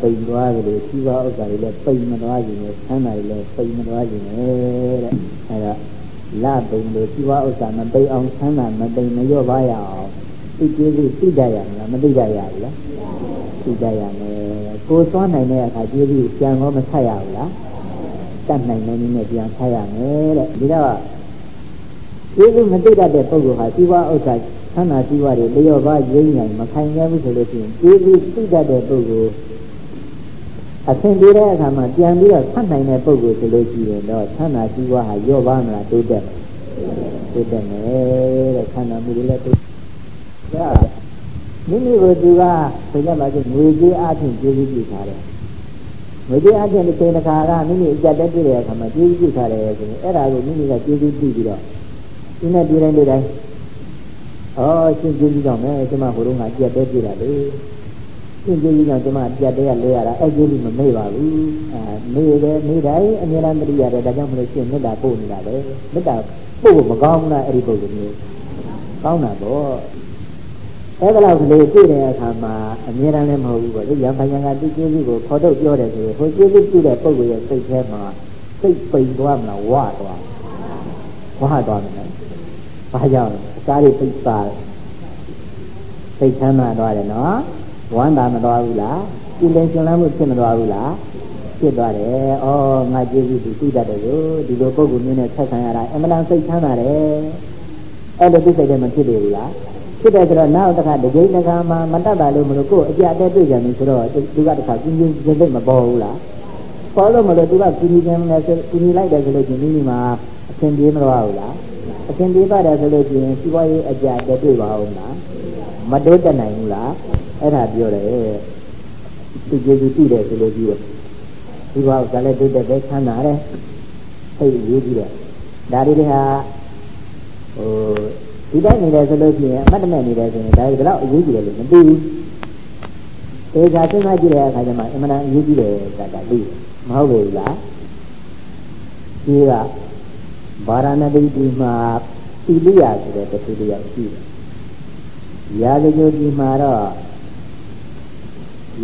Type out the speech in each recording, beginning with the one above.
ပိန်သွားကြလို့ရှိပါဥစ္စာတွေလည်းပိန်မသွားခြင်းနဲ့ဆန်းတာတွေလည်းပိန်မသွားခြင်းနဲ့တဲ့အဲဒါလပိန်လို့ရှိပါဥစ္စာမပိန်အောင်ဆန်းတာမပိန်မလျော့ပါရအောင်သိကျေးဇူးသိကြရမလားမသိကြရဘူးလားသိကြရမယ်ကိုသွားနိုင်တဲ့အခါကျေးဇူးပြန်တော့မဆက်ရဘူးလားတတ်နိုင်တဲ့နည်းနဲ့ပြန်ဆက်ရမယ်တဲ့ဒီတော့ကျေးဇူးမသိတတ်တဲ့ပုဂ္ဂိုလ်ဟာရှိပါဥစ္စာဆန္ဒရှိပါတွေလျော့ပါရင်းနိုင်မခိုင်ရဘူးဆိုလို့ရှိရင်ကျေးဇူးသိတတ်တဲ့ပုဂ္ဂိုလ် အဆင်ပြေတဲ့အခါမှာပြန်ပြီးတော့ဆက်နိုင်တဲ့ပုဂ္ဂိုလ်ဆိုလို့ရှိရင်တော့ဆန္ဒရှိပါဟာလျော့ပါမလားတိုးတက်တိုးတက်မယ်တဲ့ဆန္ဒမှုတွေလည်းတိုးဒါမိမိကိုသူကဆိုကြပါစို့ငွေကြေးအချင်းကျေးဇူးပြုထားတယ်ငွေကြေးအချင်းတစ်ချိန်တစ်ခါကမိမိအကြက်တက်ပြတဲ့အခါမှာကျေးဇူးပြုထားတယ်ဆိုရင်အဲ့ဒါကိုမိမိကကျေးဇူးပြုပြီးတော့ဒီနဲ့ဒီတိုင်းဒီတိုင်းဩရှင်ကျေးဇူးကြောင့်မယ်ကျွန်မဟိုတုန်းကကြက်တဲပြတာလေ ရှင်ကျေးဇူးကြောင့်ကျွန်မကြက်တဲကလဲရတာအဲ့ကျေးဇူးမမေ့ပါဘူးအာမေ့တယ်မေ့တိုင်းအမြဲတမ်းတတိရတယ်ဒါကြောင့်မလို့ရှင်မေတ္တာပို့နေတာပဲမေတ္တာပို့ဖို့မကောင်းဘူးလားအဲ့ဒီပုဂ္ဂိုလ်မျိုးကောင်းတာပေါ့အဲ့ဒါလောက်ကလေးတွေ့တဲ့အခါမှာအမြဲတမ်းလည်းမဟုတ်ဘူးပေါ့ဒီရံပညာကတိကျေးဇူးကိုခေါ်တော့ပြောတယ်ဆိုရင်ဟိုကျေးဇူးပြုတဲ့ပုဂ္ဂိုလ်ရဲ့စိတ်ထဲမှာစိတ်ပိန်သွားမလားဝါသွားဝါသွားတယ်ဘာကြောင့်အစားတွေသိစားစိတ်ချမ်းသာသွားတယ်နော် ဝမ်းသာမသွားဘူးလားကြည်လင်ရှင်လန်းမှုဖြစ်မသွားဘူးလားဖြစ်သွားတယ်ဩငါကျေးဇူးသူသိတတ်တယ်ကိုဒီလိုပုဂ္ဂိုလ်မျိုးနဲ့ဆက်ဆံရတာအမှန်တန်စိတ်ချမ်းသာတယ်အဲ့လိုသိစိတ်တယ်မဖြစ်သေးဘူးလားဖြစ်တယ်ဆိုတော့နောက်တစ်ခါတကြိမ်တစ်ခါမှမတတ်တာလို့မလို့ကိုယ်အကြအတဲတွေ့ကြပြီဆိုတော့သူကတစ်ခါကျင်းချင်းစိတ်မပေါ်ဘူးလားပေါ်လို့မလို့သူကကူညီခြင်းနဲ့ကူညီလိုက်တယ်ဆိုလို့ချင်းမိမိမှာအဆင်ပြေမလို့ဘူးလားအရှင်ပြေပါတယ်ဆိုလို့ရှိရင်စီးပွားရေးအကြတတွေ့ပါဦးလား မတိုးတက်နိုင်ဘူးလားအဲ့ဒါပြောတယ်သူကျေစုကြည့်တယ်ဆိုလို့ကြည့်တယ်ဒီဘောကလည်းတိုးတက်တဲ့ချမ်းသာတယ်စိတ်ရေးကြည့်တယ်ဒါတွေဟာဟိုဒီတိုင်းနေတယ်ဆိုလို့ရှိရင်အမှတ်တမဲ့နေတယ်ဆိုရင်ဒါတွေတော့အရေးကြီးတယ်လို့မသိဘူးအေးဒါစဉ်းစားကြည့်တဲ့အခါကျမှအမှန်တန်အရေးကြီးတယ်ဆိုတာသိတယ်မဟုတ်ဘူးလားဒီကဗာရာဏသီပြည်မှာပိလိယဆိုတဲ့တခုတယောက်ရှိတယ်။ ရာဇဂိုပြည်မှာတော့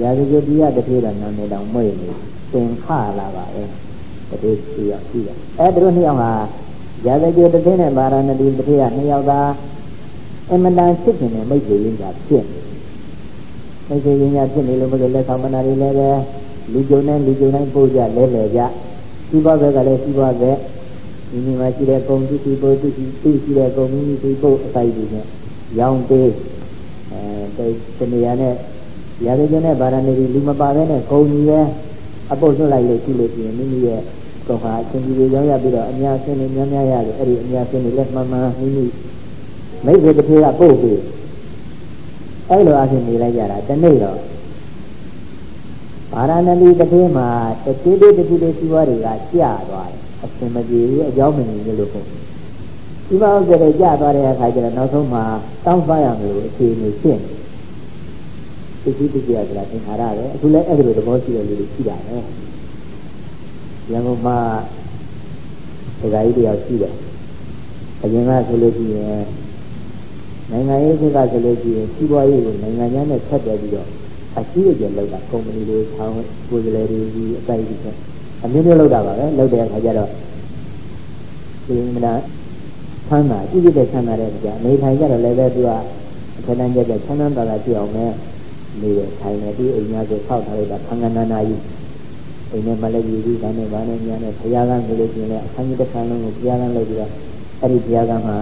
ရာဇဂိုပြည်ကတခုတော့နာမည်တောင်မွေ့နေသင်္ခလာပါပဲ။တခုတယောက်ရှိတယ်။အဲသူတို့နှစ်ယောက်ဟာရာဇဂိုတစ်သိန်းနဲ့ဗာရာဏသီတစ်သိန်းကနှစ်ယောက်သာအမတန်ဖြစ်နေတဲ့မိတ်ဆွေရင်းကဖြစ်နေ။မိတ်ဆွေရင်းကဖြစ်နေလို့မလို့လက်ဆောင်မနာတွေလည်းပဲလူကြုံနဲ့လူကြုံတိုင်းပို့ကြလဲလဲကြ။စီးပွားဘက်ကလည်းစီးပွားဘက်မိမိမှာရှိတဲ့ပုံသူသူပို့သူသူရှိတဲ့ပုံမိမိသူပို့အစိုက်တွေနဲ့ရောင်းပေး အဲတနေရာနဲ့ရာဇဝတ်နဲ့ဗာရဏီလူမပါဘဲနဲ့ဂုံကြီးပဲအပုတ်လွတ်လိုက်လို့ရှိလို့ရှိရင်မိမိရဲ့ကောဟာအရှင်ကြီးတွေရောက်ရပြီးတော့အများဆင်းနေများများရတယ်အဲ့ဒီအများဆင်းနေလက်မှန်မှန်မိမိမိတ်ဆွေတစ်ခေကပို့ပေးအဲ့လိုအဖြစ်နေလိုက်ကြတာတနေ့တော့ဗာရဏီတစ်ခေမှာတတိတိတတိတိစီးပွားတွေကကျသွားတယ်အစင်မပြေဘူးအကြောင်းမမြင်လို့ပေါ့ ဒီမှာဥစ္စာတွေကြာသွားတဲ့အခါကျတော့နောက်ဆုံးမှာတောင်းပရမယ်လို့အခြေအနေရှင်းသိသိသိကြရတာသင်္ခါရပဲအခုလည်းအဲ့ဒီလိုသဘောရှိတဲ့လူတွေရှိတာပဲရန်ကုန်မှာဒကာကြီးတယောက်ရှိတယ်အရင်ကဆိုလို့ရှိရင်နိုင်ငံရေးဘက်ကဆိုလို့ရှိရင်စီးပွားရေးကိုနိုင်ငံခြားနဲ့ဆက်တယ်ပြီးတော့အရှိအကျယ်လောက်တာကုမ္ပဏီတွေဆောင်းကိုယ်စားလှယ်တွေဒီအတိုက်တွေအမျိုးမျိုးလောက်တာပါပဲလောက်တဲ့အခါကျတော့ဒီမ နာဆန်းတာကြည့်ကြည့်တဲ့ဆန်းတာတဲ့ကြာနေထိုင်ကြတော့လည်းပဲသူကအထက်တန်းကျတဲ့ဆန်းတန်းတာတာကြည့်အောင်မဲနေရထိုင်နေပြီးအိမ်များဆိုဆောက်ထားလိုက်တာခန္ဓာနာနာကြီးအိမ်နဲ့မလည်းယူပြီးဒါနဲ့ဗာနဲ့ညာနဲ့ဘုရားကဆိုလို့ရှိရင်လည်းအခန်းကြီးတစ်ခန်းလုံးကိုဘုရားကလုပ်ပြီးတော့အဲ့ဒီဘုရားကမှ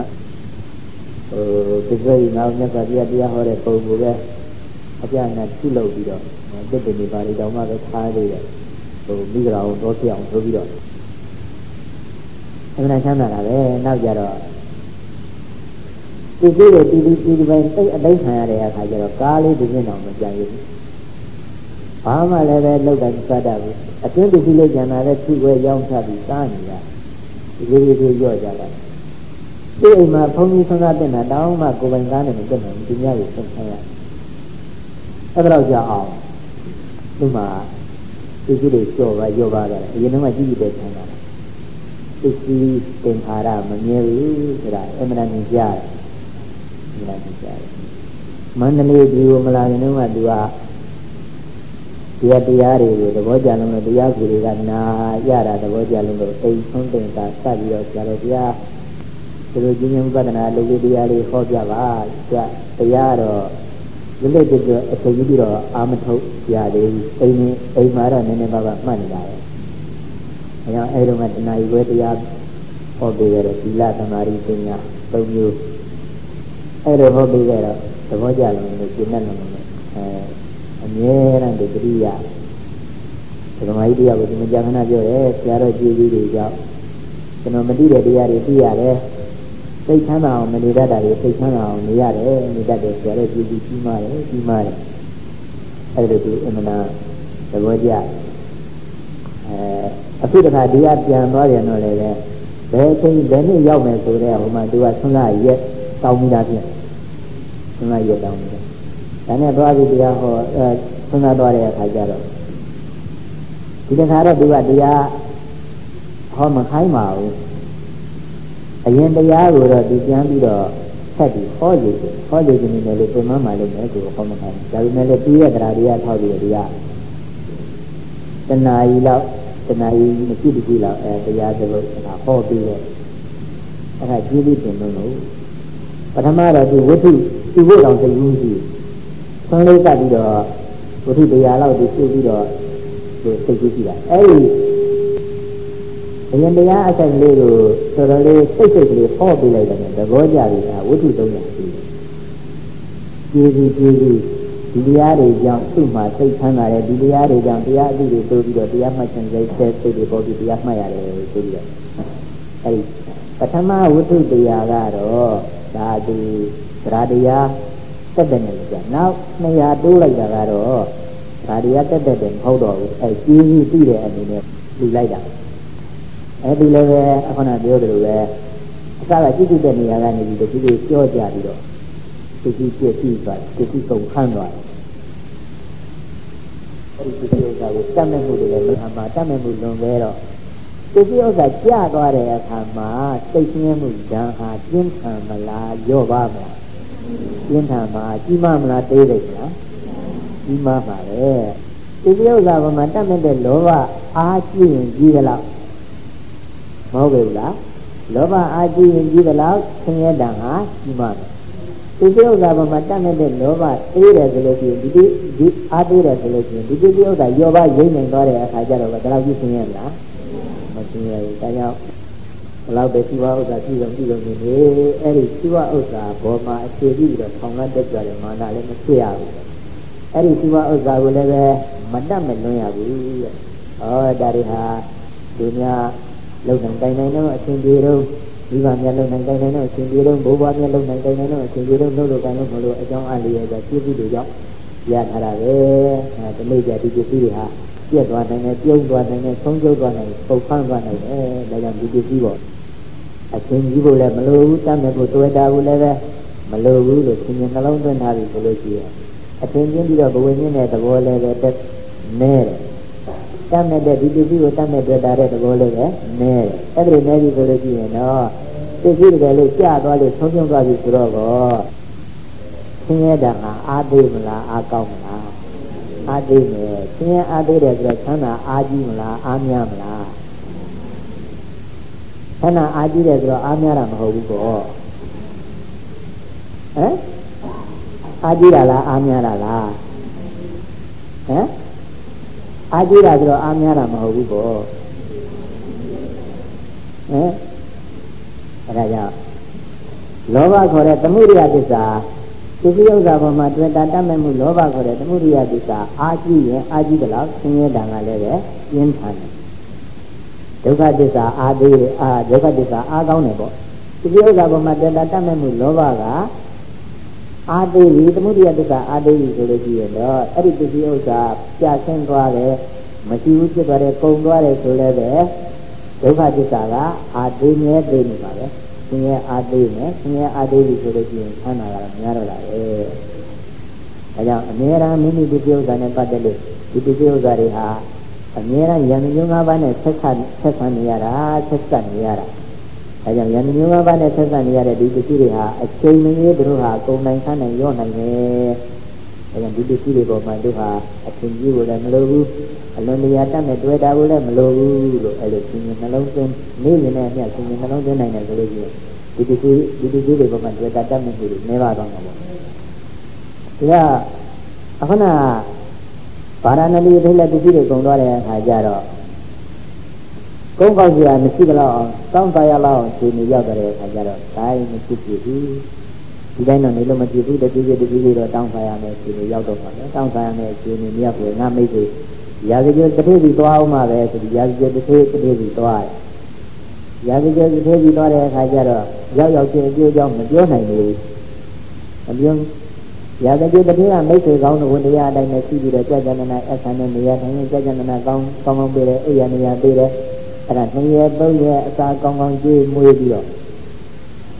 ဟိုသစ္စာကြီးနောက်မြတ်စွာဘုရားတရားဟောတဲ့ပုံကိုပဲအပြအနာပြုလုပ်ပြီးတော့တစ်တနေပါလိတောင်မှပဲထားသေးတယ်ဟိုမိဂရာကိုတော့ပြအောင်ဆိုပြီးတော့ အမှန်ချမ်းသာတာပဲနောက်ကြတော့ဒီကိလေတီတီတီဒီပိုင်းစိတ်အသိခံရတဲ့အခါကျတော့ကားလေးဒီနေ့တော့မကြံရဘူးဘာမှလည်းပဲလောက်တာစတတ်ဘူးအတွင်းတတိလေးကျန်တာလည်းသူ့ဝဲရောင်းချပြီးစားနေတာဒီလိုလိုကြော့ကြတာဒီအိမ်မှာဘုန်းကြီးဆန္ဒတင်တာတောင်းမှကိုယ်ပိုင်ကားနဲ့မတက်နိုင်ဘူးဒီညကိုဆက်ဆံရအဲ့ဒါတော့ကြအောင်ဒီမှာဒီကိလေကြော့ပါရော့ပါကြတယ်အရင်ကကြည့်ကြည့်တဲ့ဆန္ဒ ပစ္စည်းသင်္ခါရမမြဲဘူးဆိုတာအမှန်တန်ကြားတယ်အမှန်တန်ကြားတယ်မန္တလေးဒီကိုမလာရင်တော့သူကတရားတရားတွေကိုသဘောကျလုံးလို့တရားကူတွေကနာရတာသဘောကျလုံးလို့အိမ်ဆုံးတင်တာစပြီးတော့ဆရာတော်ဘုရားဒီလိုကျင့်ကြံဥပဒနာလူလေးတရားလေးဟောပြပါကြတရားတော့ဒီလိုတည်းအချိန်ကြီးပြီးတော့အာမထုတ်ရသေးဘူးအိမ်နဲ့အိမ်မှာတော့နည်းနည်းပါးပါးမှတ်နေတာပဲအဲ ကြောင့်အဲဒီတော့ကတဏှာကြီးဝဲတရားဟောပေးရတဲ့သီလသမာဓိပညာသုံးမျိုးအဲလိုဟောပေးကြတော့သဘောကျလုံးလို့ကျင့်တတ်လုံးလို့အဲအမြဲတမ်းဒီတတိယဓမ္မကြီးတရားကိုဒီမကြာခဏပြောတယ်ဆရာတော်ကြည်ကြီးတွေကြောင့်ကျွန်တော်မသိတဲ့တရားတွေသိရတယ်စိတ်ချမ်းသာအောင်မနေတတ်တာတွေစိတ်ချမ်းသာအောင်နေရတယ်နေတတ်တယ်ဆရာတော်ကြည်ကြီးကြီးမားတယ်ကြီးမားတယ်အဲ့ဒါဒီအမှန်တရားသဘောကျအဲ အခုတခါတရားပြန်သွားပြန်တော့လည်းဘယ်အချိန်ဘယ်နှစ်ရောက်မယ်ဆိုတော့ဟိုမှာသူကဆွမ်းလာရက်တောင်းမိတာဖြင့်ဆွမ်းလာရက်တောင်းမိတာဒါနဲ့သွားပြီးတရားဟောအဲဆွမ်းလာသွားတဲ့အခါကျတော့ဒီတခါတော့သူကတရားဟောမခိုင်းပါဘူးအရင်တရားကိုတော့ဒီပြန်ပြီးတော့ဆက်ပြီးဟောရည်ဟောရည်နေတယ်လို့ပုံမှန်မှလည်းမယ်ကိုဟောမခိုင်းဒါပေမဲ့လည်းပြီးရတရားတရားထောက်ပြီးတရားတဏှာကြီးလောက် တဏှာကြီးမရှိတကြီးလောက်အဲတရားသဘောဟောပြီးတော့အဲ့ဒါကြီးလေးတင်လို့ပထမတော့ဒီဝိသုဒီဘုရားစိတ်ကူးရှိဆန်းလေးကပ်ပြီးတော့ဝိသုတရားလောက်ဒီပြုပြီးတော့ဒီစိတ်ကူးရှိတာအဲ့ဒီအရင်တရားအဆိုင်လေးကိုတော်တော်လေးစိတ်စိတ်ကလေးဟောပြလိုက်တယ်သဘောကျပြီကဝိသုသုံးရရှိတယ်ကျေးဇူးကျေးဇူး ဒီတရားတွေကြောင့်သူ့မှာစိတ်ချမ်းသာတယ်ဒီတရားတွေကြောင့်တရားအသည့်တွေတိုးပြီးတော့တရားမှတ်ခြင်းစိတ်စိတ်တွေပေါ်ပြီးတရားမှတ်ရတယ်ဆိုပြီးတော့အဲဒီပထမဝိသုတရားကတော့ဒါဒီသရတရားတက်တဲ့နေကြနောက်200တိုးလိုက်တာကတော့ဒါတရားတက်တဲ့မဟုတ်တော့ဘူးအဲကြီးကြီးပြီးတဲ့အနေနဲ့လူလိုက်တာအဲဒီလည်းပဲအခုနပြောသလိုပဲအစကကြည့်ကြည့်တဲ့နေရာကနေပြီးတတိယကြောကြပြီးတော့ တတိယပြည့်ပြီးသွားတတိယကုန်ခန့်သွားတယ်အဲဒီတတိယဥစ္စာကိုတတ်မဲ့မှုတွေလည်းမဟာမှာတတ်မဲ့မှုလွန်ခဲ့တော့တတိယဥစ္စာကျသွားတဲ့အခါမှာစိတ်ဆင်းရဲမှုဓာတ်ဟာပြင်းထန်မလားရော့ပါမလားပြင်းထန်မှာကြီးမမလားသေးတယ်မလားကြီးမားပါပဲဒီပြုဥစ္စာဘမှာတတ်မဲ့တဲ့လောဘအားကြီးရင်ကြီးသလားမဟုတ်ဘူးလားလောဘအားကြီးရင်ကြီးသလားဆင်းရဲတံဟာကြီးမားတယ် ဒီပြုဥစ္စာဘမှာတတ်မဲ့တဲ့လောဘအေးတယ်ဆိုလို့ရှိရင်ဒီဒီဒီအားသေးတယ်ဆိုလို့ရှိရင်ဒီပြုဥစ္စာယောဘရိမ့်နိုင်သွားတဲ့အခါကျတော့ဘယ်လောက်ကြီးဆင်းရဲလားမဆင်းရဲဘူးဒါကြောင့်ဘလောက်ပဲရှိဝဥစ္စာရှိဆုံးရှိဆုံးနေနေအဲ့ဒီရှိဝဥစ္စာဘောမှာအခြေပြီးတော့ထောင်ကတက်ကြတယ်မာနလည်းမဖြစ်ရဘူးအဲ့ဒီရှိဝဥစ္စာကိုလည်းပဲမတတ်မလွန်ရဘူးတဲ့။ဩဒါတွေဟာသူများလုံနိုင်တိုင်နိုင်တော့အရှင်ပြေတော့ ဒီပါမြတ်လုံနိုင်တိုင်နိုင်တော့အရှင်ပြေတော့ဘိုးဘွားမြတ်လုံနိုင်တိုင်နိုင်တော့အရှင်ပြေတော့လှုပ်လို့တိုင်လို့မလို့အကြောင်းအလျော်ကြပြည့်စုံတွေကြောင့်ရထားတာပဲ။အဲဒီနေ့ကျဒီပစ္စည်းတွေဟာပြက်သွားနိုင်တယ်ပြုံးသွားနိုင်တယ်ဆုံးကျုပ်သွားနိုင်ပုတ်ဖန်းသွားနိုင်တယ်ဒါကြောင့်ဒီပစ္စည်းပေါ့အချင်းကြီးဖို့လည်းမလိုဘူးတတ်မဲ့ဖို့တွေ့တာဘူးလည်းပဲမလိုဘူးလို့သင်္ကြန်နှလုံးသွင်းထားပြီဆိုလို့ရှိရင်အထင်ချင်းပြီးတော့ဘဝင်းင်းတဲ့သဘောလည်းပဲတက်နဲတယ် တတ်မဲ့တဲ့ဒီပစ္စည်းကိုတတ်မဲ့တွေ့တာတဲ့သဘောလည်းပဲနဲတယ်အဲ့ဒီနဲပြီဆိုလို့ရှိရင်တော့ပစ္စည်းတကယ်လို့ကြာသွားလို့ဆုံးရှုံးသွားပြီဆိုတော့ကောဆင်းရဲတာဟာအားသေးမလားအားကောင်းမလားအားသေးမယ်ဆင်းရဲအားသေးတယ်ဆိုတော့ချမ်းသာအားကြီးမလားအားများမလားချမ်းသာအားကြီးတယ်ဆိုတော့အားများတာမဟုတ်ဘူးကောဟမ်အားကြီးတာလားအားများတာလားဟမ် အားကြီးတာဆိုတော့အားများတာမဟုတ်ဘူးကောဟမ်အဲဒါကြောင့်လောဘခေါ်တဲ့သမှုရိယသစ္စာဒီကိဥစ္စာပေါ်မှာတွေ့တာတတ်မဲ့မှုလောဘခေါ်တဲ့သမှုရိယသစ္စာအာကြီးရင်အာကြီးတယ်လို့ဆင်းရဲတံကလည်းပဲပြင်းထန်တယ်ဒုက္ခသစ္စာအာသေးအာဒုက္ခသစ္စာအာကောင်းတယ်ပေါ့ဒီကိဥစ္စာပေါ်မှာတွေ့တာတတ်မဲ့မှုလောဘက အာသေးပြီသမှုရိယသစ္စာအာသေးပြီဆိုလို့ရှိရင်တော့အဲ့ဒီပစ္စည်းဥစ္စာပြဆင်းသွားတယ်မရှိဘူးဖြစ်သွားတယ်ပုံသွားတယ်ဆိုလည်းပဲဒုက္ခသစ္စာကအာသေးမြဲသေးနေပါပဲဆင်းရဲအားသေးမယ်ဆင်းရဲအားသေးပြီဆိုလို့ရှိရင်ဆန္ဒကတော့များတော့တာပဲဒါကြောင့်အများအားမိမိဒီပြုဥစ္စာနဲ့ပတ်သက်လို့ဒီဒီပြုဥစ္စာတွေဟာအများအားယန္တမျိုး၅ပါးနဲ့ဆက်ဆက်ဆက်ဆံနေရတာဆက်ဆက်နေရတာ ဒါကြောင့်ယန္တမျိုး၅ပါးနဲ့ဆက်ဆက်နေရတဲ့ဒီပစ္စည်းတွေဟာအချိန်မရွေးတို့ဟာကုန်နိုင်ဆန်းနိုင်ရော့နိုင်တယ်အဲဒါဒီပစ္စည်းတွေပေါ်မှာတို့ဟာအထင်ကြီးကိုလည်းမလိုဘူးအလွန်လျာတတ်မဲ့တွေ့တာကိုလည်းမလိုဘူးလို့အဲလိုရှင်ရှင်နှလုံးသွင်းနေရင်လည်းအမြတ်ရှင်ရှင်နှလုံးသွင်းနိုင်တယ်ဆိုလို့ရှိရင်ဒီပစ္စည်းဒီပစ္စည်းတွေပေါ်မှာတွေ့တာတတ်မဲ့မှုတွေနေပါတော့မှာပေါ့ဒါကအခုနဗာရာဏသီထိလည်းပစ္စည်းတွေကုန်သွားတဲ့အခါကျတော့ ကုန်းကောက်စရာမရှိကြတော့တောင်းတရလောက်ခြေနေရောက်တဲ့အခါကျတော့တိုင်းမရှိဖြစ်ဘူးဒီတိုင်းတော့နေလို့မဖြစ်ဘူးတတိယတတိယတော့တောင်းစားရမယ်ခြေနေရောက်တော့ပါမယ်တောင်းစားရမယ်ခြေနေမရောက်ဘူးငါမိတ်ဆွေရာဇဂေတစ်ထေးစီသွားအောင်ပါပဲဆိုပြီးရာဇဂေတစ်ထေးတစ်ထေးစီသွားတယ်ရာဇဂေတစ်ထေးစီသွားတဲ့အခါကျတော့ရောက်ရောက်ချင်းအကျိုးကြောင့်မပြောနိုင်ဘူးမပြောရာဇဂေတစ်ထေးကမိတ်ဆွေကောင်းတဲ့ဝန်တရားအတိုင်းနဲ့ရှိပြီးတော့ကြာကြာနာနာအခမ်းနဲ့နေရာတိုင်းကြာကြာနာနာကောင်းကောင်းကောင်းပေးတယ်အိယာနေရာပေးတယ် အဲ့ဒါနှစ်ရက်သုံးရက်အစာကောင်းကောင်းကျွေးမွေးပြီးတော့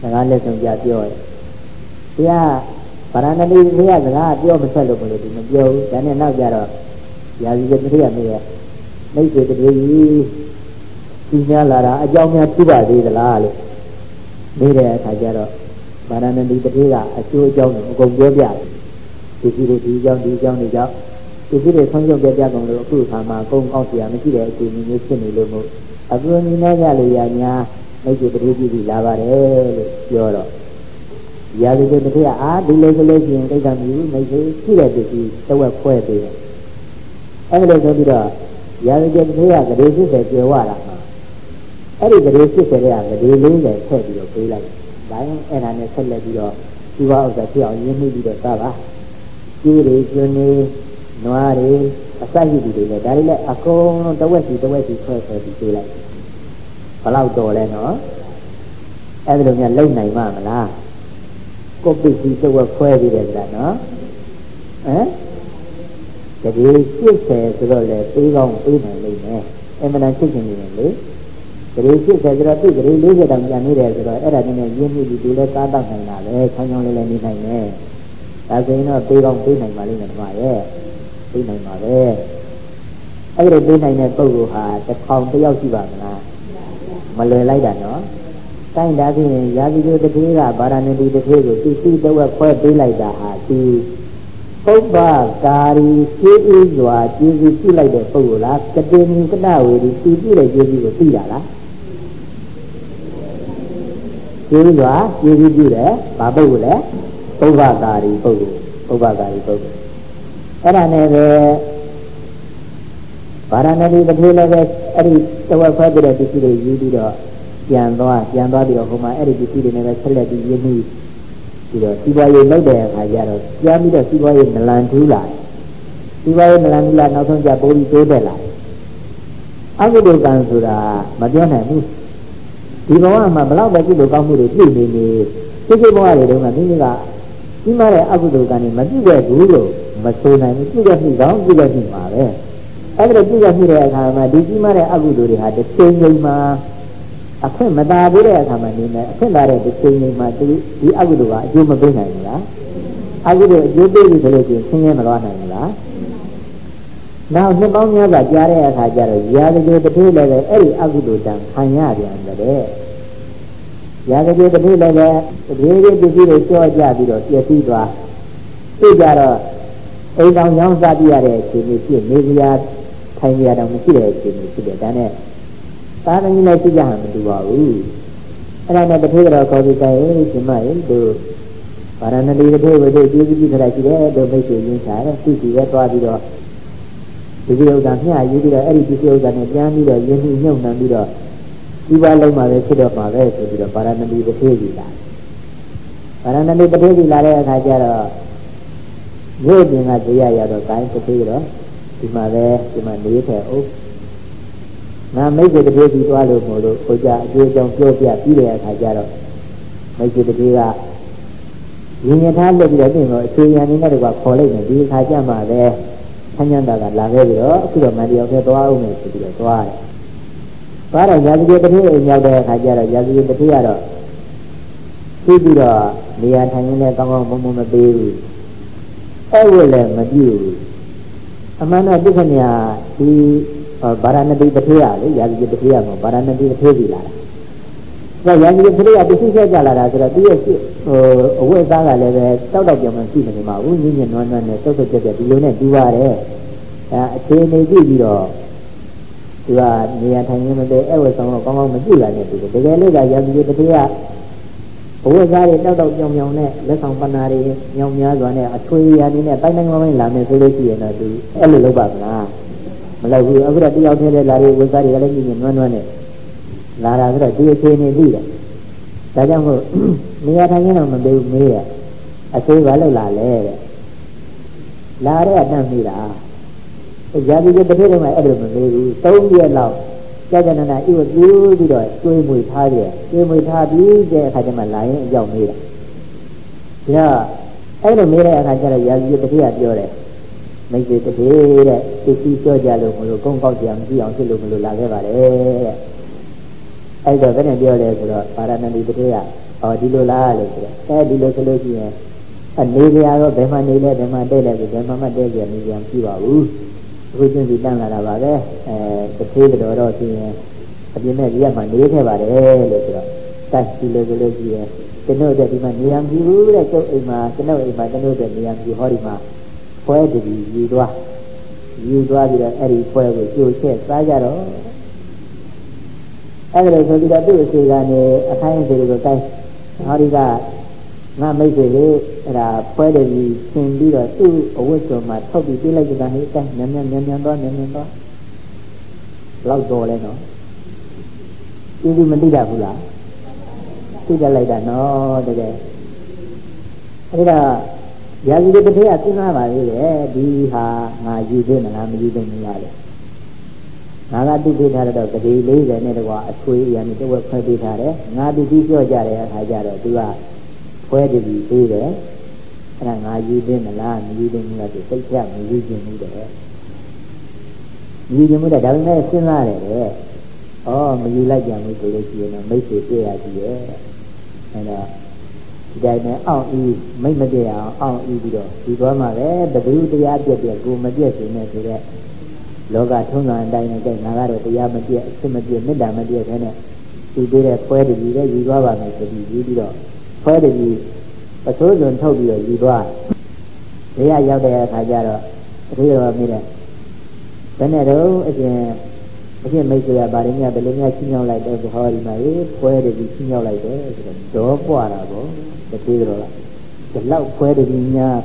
စကားလက်ဆုံးပြပြောတယ်။ဘုရားဗရဏတိဘုရားစကားပြောမဆက်လို့ဘလို့ဒီမပြောဘူး။ဒါနဲ့နောက်ကြတော့ရာဇီကတိရမေရဲ့မိတ်ဆွေတည်းကြီးဒီများလာတာအကြောင်းများပြပါသေးသလားလို့မေးတဲ့အခါကျတော့ဗာရဏတိတတိကအကျိုးအကြောင်းကိုအကုန်ပြောပြတယ်။ဒီစီတွေဒီအကြောင်းဒီအကြောင်းတွေကြောင့်ဒီစီတွေဆုံးဖြတ်ပြပြကုန်လို့အခုအခါမှာအကုန်အောက်စီရမရှိတဲ့အခြေအနေမျိုးဖြစ်နေလို့မို့ အခုနီးနေကြလို့ရညာမိတ်ဆွေတည်းကြီးလာပါတယ်လို့ပြောတော့ရာဇဝတတိယအာဒီလိုကလေးချင်းကိစ္စမျိုးမိတ်ဆွေရှိတဲ့ပစ္စည်းတဝက်ခွဲပေးတယ်အဲ့ဒါလို့ဆိုပြီးတော့ရာဇဝတတိယကလေး80ကျေဝတာမှာအဲ့ဒီကလေး80တဲ့ကလေး40ထည့်ပြီးတော့ပေးလိုက်ဒါရင်အဲ့ဒါနဲ့ဆက်လက်ပြီးတော့ဒီဘဥစ္စာဖြစ်အောင်ရင်းနှီးပြီးတော့သာပါကြီးတွေကျွန်းတွေနွားတွေအစရှိတွေလည်းဒါတွေလည်းအကုန်လုံးတဝက်စီတဝက်စီခွဲခွဲပြီးပေးလိုက် ဘလောက်တော်လဲနော်အဲ့ဒါလိုများလုံနိုင်မှာမလားကိုပစ္စည်းတဝက်ခွဲပြီးတယ်ကွာနော်ဟမ်တကယ်80ဆိုတော့လေပေးကောင်းပေးနိုင်လိမ့်မယ်အမှန်တန်သိချင်နေတယ်လေတကယ်80ဆိုတော့သူတကယ်40တောင်ပြန်နေတယ်ဆိုတော့အဲ့ဒါနဲ့ရင်းနှီးပြီးသူလည်းစားတော့နိုင်တာပဲဆောင်းချောင်းလေးလည်းနေနိုင်တယ်ဒါဆိုရင်တော့ပေးကောင်းပေးနိုင်ပါလိမ့်မယ်ဓမ္မရဲ့ပေးနိုင်ပါပဲအဲ့ဒါပေးနိုင်တဲ့ပုဂ္ဂိုလ်ဟာတစ်ခေါင်တစ်ယောက်ရှိပါမလားမ လွယ်လိုက်တာနော်တိုင်းဒါဖြင့်ရာဇီတို့တတိကဗာရာဏသီတတိကိုသူစီတဝက်ခွဲပေးလိုက်တာဟာသူပုပ္ပကာရီကျေးဥစွာကျေးဇူးပြုလိုက်တဲ့ပုဂ္ဂိုလ်လားကတိမြကတဝေဒီသူပြုတဲ့ကျေးဇူးကိုသိတာလားကျေးဇူးစွာကျေးဇူးပြုတယ်ဘာပုဂ္ဂိုလ်လဲပုပ္ပကာရီပုဂ္ဂိုလ်ပုပ္ပကာရီပုဂ္ဂိုလ်အဲ့ဒါနဲ့ပဲ ဗာရာဏသီတတိလည်းပဲအဲ့ဒီတဝက်ခွဲပြတဲ့ပစ္စည်းတွေယူပြီးတော့ပြန်သွားပြန်သွားပြီးတော့ဟိုမှာအဲ့ဒီပစ္စည်းတွေနဲ့ပဲဆက်လက်ပြီးရင်းနှီးပြီးတော့စီးပွားရေးလုပ်တဲ့အခါကျတော့ပြန်ပြီးတော့စီးပွားရေးနလန်ထူးလာစီးပွားရေးနလန်ထူးလာနောက်ဆုံးကျပိုးပြီးတိုးတက်လာအကုသိုလ်ကံဆိုတာမပြောနိုင်ဘူးဒီဘဝမှာဘလောက်ပဲကုသိုလ်ကောင်းမှုတွေပြုနေနေစိတ်စိတ်ဘဝတွေတုန်းကမိမိကကြီးမားတဲ့အကုသိုလ်ကံတွေမပြုခဲ့ဘူးလို့မဆိုနိုင်ဘူးပြုခဲ့မှုကောင်းပြုခဲ့မှုမှာပဲ အဲ့ဒါပြုခဲ့မှုတဲ့အခါမှာဒီကြီးမားတဲ့အကုသိုလ်တွေဟာတစ်ချိန်ချိန်မှာအခွင့်မသာသေးတဲ့အခါမှာနေမယ်အခွင့်သာတဲ့ဒီချိန်ချိန်မှာဒီဒီအကုသိုလ်ကအကျိုးမပေးနိုင်ဘူးလားအကုသိုလ်အကျိုးပေးပြီဆိုလို့ရှိရင်ဆင်းရဲမလွားနိုင်ဘူးလားနောက်နှစ်ပေါင်းများစွာကြားတဲ့အခါကျတော့ရာဇဂေတတိလည်းပဲအဲ့ဒီအကုသိုလ်တံခံရပြန်တယ်ရာဇဂေတတိလည်းပဲတတိယပစ္စည်းတွေကြောကြပြီးတော့ပြည့်စည်သွားသိကြတော့အိမ်တော်ကြောင်းစားပြရတဲ့အခြေအနေဖြစ်နေကြ ထိုင်ကြတော့မရှိတဲ့အခြေအနေဖြစ်တယ်ဒါနဲ့သာသမီလည်းရှိကြဟန်မတူပါဘူးအဲ့ဒါနဲ့တထေးတော်ခေါ်ပြီးတိုင်ရှင်မရေတို့ဗာရဏတိတထေးဝိတုကျေးဇူးပြုခရရှိတယ်တို့မိတ်ဆွေရင်းစားတယ်သူစီပဲသွားပြီးတော့ဒီလိုဥစ္စာမျှယူပြီးတော့အဲ့ဒီဒီလိုဥစ္စာနဲ့ပြန်ပြီးတော့ယဉ်နှညှုံနှံပြီးတော့ဒီပါလုံးမှာပဲဖြစ်တော့မှာပဲဆိုပြီးတော့ဗာရဏတိတထေးကြီးလာဗာရဏတိတထေးကြီးလာတဲ့အခါကျတော့မြို့ပြင်ကတရားရတော့ဂိုင်းတထေးတော့ ဒီမှာပဲဒီမှာနေခဲ့အောင်ငါမိတ်ဆွေတပြေကြီးသွားလို့မို့လို့ကိုကြအကျိုးကြောင့်ပြောပြပြီးတဲ့အခါကျတော့မိတ်ဆွေတပြေကရင်ရထားလက်ပြီးတော့ပြင်တော့အခြေခံနေတဲ့ကွာခေါ်လိုက်မယ်ဒီအခါကျမှပဲဆန်းချမ်းသာကလာခဲ့ပြီးတော့အခုတော့မတယောက်တည်းသွားအောင်မယ်ဆိုပြီးတော့သွားတယ်။သွားတော့ရာဇဂေတတိအိမ်ရောက်တဲ့အခါကျတော့ရာဇဂေတတိကတော့ပြီးပြီးတော့နေရာထိုင်ရင်းနဲ့ကောင်းကောင်းမုံမမပေးဘူး။အဲ့ဝက်လည်းမပြုဘူး။ အမှန်တော့ဒုက္ခမြာဒီဗာရာဏတိတထေးရလေရာဇဂေတထေးရမှာဗာရာဏတိတထေးစီလာတာဒါရန်ကြီးခရီးကပစ္စည်းဆက်ကြလာတာဆိုတော့သူရဲ့ဟိုအဝတ်သားကလည်းပဲတောက်တောက်ပြောင်ပြောင်ရှိနေမှာဘူးညညနွမ်းနွမ်းနဲ့တုတ်တုတ်ကြက်ကြက်ဒီလိုနဲ့ပြီးပါတယ်အဲအခြေအနေကြည့်ပြီးတော့သူကနေရာထိုင်နေမသေးအဲ့ဝတ်ဆောင်တော့ကောင်းကောင်းမကြည့်လာနဲ့သူတကယ်လို့ကရန်ကြီးတစ်ခေတ်က အဝတ်သားတွေတောက်တောက်ပြောင်ပြောင်နဲ့လက်ဆောင်ပနာတွေညောင်များစွာနဲ့အထွေရာနေနဲ့တိုင်းတိုင်းမမိုင်းလာမယ်ဆိုလို့ရှိရင်တော့သူအဲ့လိုလုပ်ပါမလားမလုပ်ဘူးအခုတော့တယောက်တည်းလာတဲ့ဝတ်သားတွေကလည်းညညနွမ်းနွမ်းနဲ့လာတာဆိုတော့ဒီအခြေအနေသိတယ်ဒါကြောင့်မို့နေရာထိုင်ရင်တော့မပေးဘူးမေးရအသေးဘာလို့လာလဲတဲ့လာတဲ့အတန်းမိတာရာဇီကတစ်ထည့်တော့မှအဲ့လိုမမေးဘူးသုံးရက်လောက် ကြာကြာနာနာဤကိုပြူးပြီးတော့ကျွေးမွေထားကြကျွေးမွေထားပြီးတဲ့အခါကျမှလာရင်အကြောက်မေးတာဒါအဲ့လိုမေးတဲ့အခါကျတော့ရာဇီကတစ်ထည့်ကပြောတယ်မိတ်ဆွေတစ်ထည့်တဲ့သိသိကြောကြလို့မလို့ကုန်းကောက်ကြအောင်ကြည့်အောင်ဖြစ်လို့မလို့လာခဲ့ပါတယ်တဲ့အဲ့တော့ဘယ်နဲ့ပြောလဲဆိုတော့ပါရဏတိတတိယဟောဒီလိုလားလို့ဆိုတော့အဲဒီလိုဆိုလို့ရှိရင်အနေကြရတော့ဘယ်မှာနေလဲဘယ်မှာတဲ့လဲဆိုဘယ်မှာမှတဲ့ကြနေကြမရှိပါဘူး အခုချင်းစီတန်းလာတာပါပဲအဲတစ်သေးတော်တော့ဆိုရင်အပြင်မဲ့ကြီးကမှနေခဲ့ပါတယ်လို့ဆိုတော့တိုက်ဒီလိုဆိုလို့ရှိရင်ကျွန်တော်တို့ဒီမှာနေရမပြီးဘူးတဲ့ကျုပ်အိမ်မှာကျွန်တော်အိမ်မှာကျွန်တော်တို့နေရမပြီးဟောဒီမှာဖွဲတည်းယူသွားယူသွားပြီးတော့အဲ့ဒီဖွဲကိုကျိုးချက်စားကြတော့အဲ့ဒါဆိုပြီးတော့သူ့အစီကနေအခိုင်းအစီတွေကိုတိုင်းဟောဒီက ငါမိတ်ဆွေလေးအဲ့ဒါဖွဲတယ်ကြီးသင်ပြီးတော့သူ့အဝတ်စုံမှာထုတ်ပြီးပြေးလိုက်ကြတာဟိတိုင်းမြန်မြန်မြန်မြန်သွားမြန်မြန်သွားလောက်တော်လဲနော်ဒီဒီမသိတတ်ဘူးလားသိတတ်လိုက်တာနော်တကယ်အဲ့ဒါရာဇီတစ်ထေးကစဉ်းစားပါလေဒီဟာငါယူသေးမလားမယူသေးဘူးလားလေငါကတိပေးထားတော့တတိ40နဲ့တကွာအချွေးအရာနဲ့တဝက်ခွဲပေးထားတယ်ငါတိတိပြောကြတဲ့အခါကျတော့သူက ခွဲတတိပေးတယ်အဲ့ဒါငါယူသိမလားမယူသိဘူးလားသူစိတ်ချမယူခြင်းဘူးတဲ့ယူခြင်းဘူးတဲ့ဒါပေမဲ့စဉ်းစားတယ်တဲ့ဩမယူလိုက်ကြဘူးဆိုလို့ရှိရင်တော့မိတ်ဆွေတွေ့ရကြည့်ရဲ့အဲ့တော့ဒီတိုင်းနဲ့အောင့်ဤမိတ်မပြအောင်အောင့်ဤပြီးတော့ဒီသွားမှာပဲဘယ်သူတရားပြက်ပြက်ကိုမပြက်စေနဲ့ဆိုတဲ့လောကထုံးစံအတိုင်းနဲ့ကြိုက်ငါကတော့တရားမပြည့်အစ်မပြည့်မေတ္တာမပြည့်ခဲနဲ့သူပေးတဲ့ဖွဲတကြီးလည်းယူသွားပါမယ်ဆိုပြီးယူပြီးတော့ ဖွဲတကြီးပစိုးစွန်ထုတ်ပြီးတော့ယူသွားတရားရောက်တဲ့အခါကျတော့အသေးတော်မိတဲ့ဘယ်နဲ့တော့အရှင်အရှင်မိတ်ဆွေကဗာရင်းများဘယ်လိုများချင်းချောင်းလိုက်တော့ဟောဒီမှာရေးဖွဲတကြီးချင်းချောင်းလိုက်တယ်ဆိုတော့ဒေါ်ပွားတာပေါ့တသေးတော်ကဒီလောက်ဖွဲတကြီးများ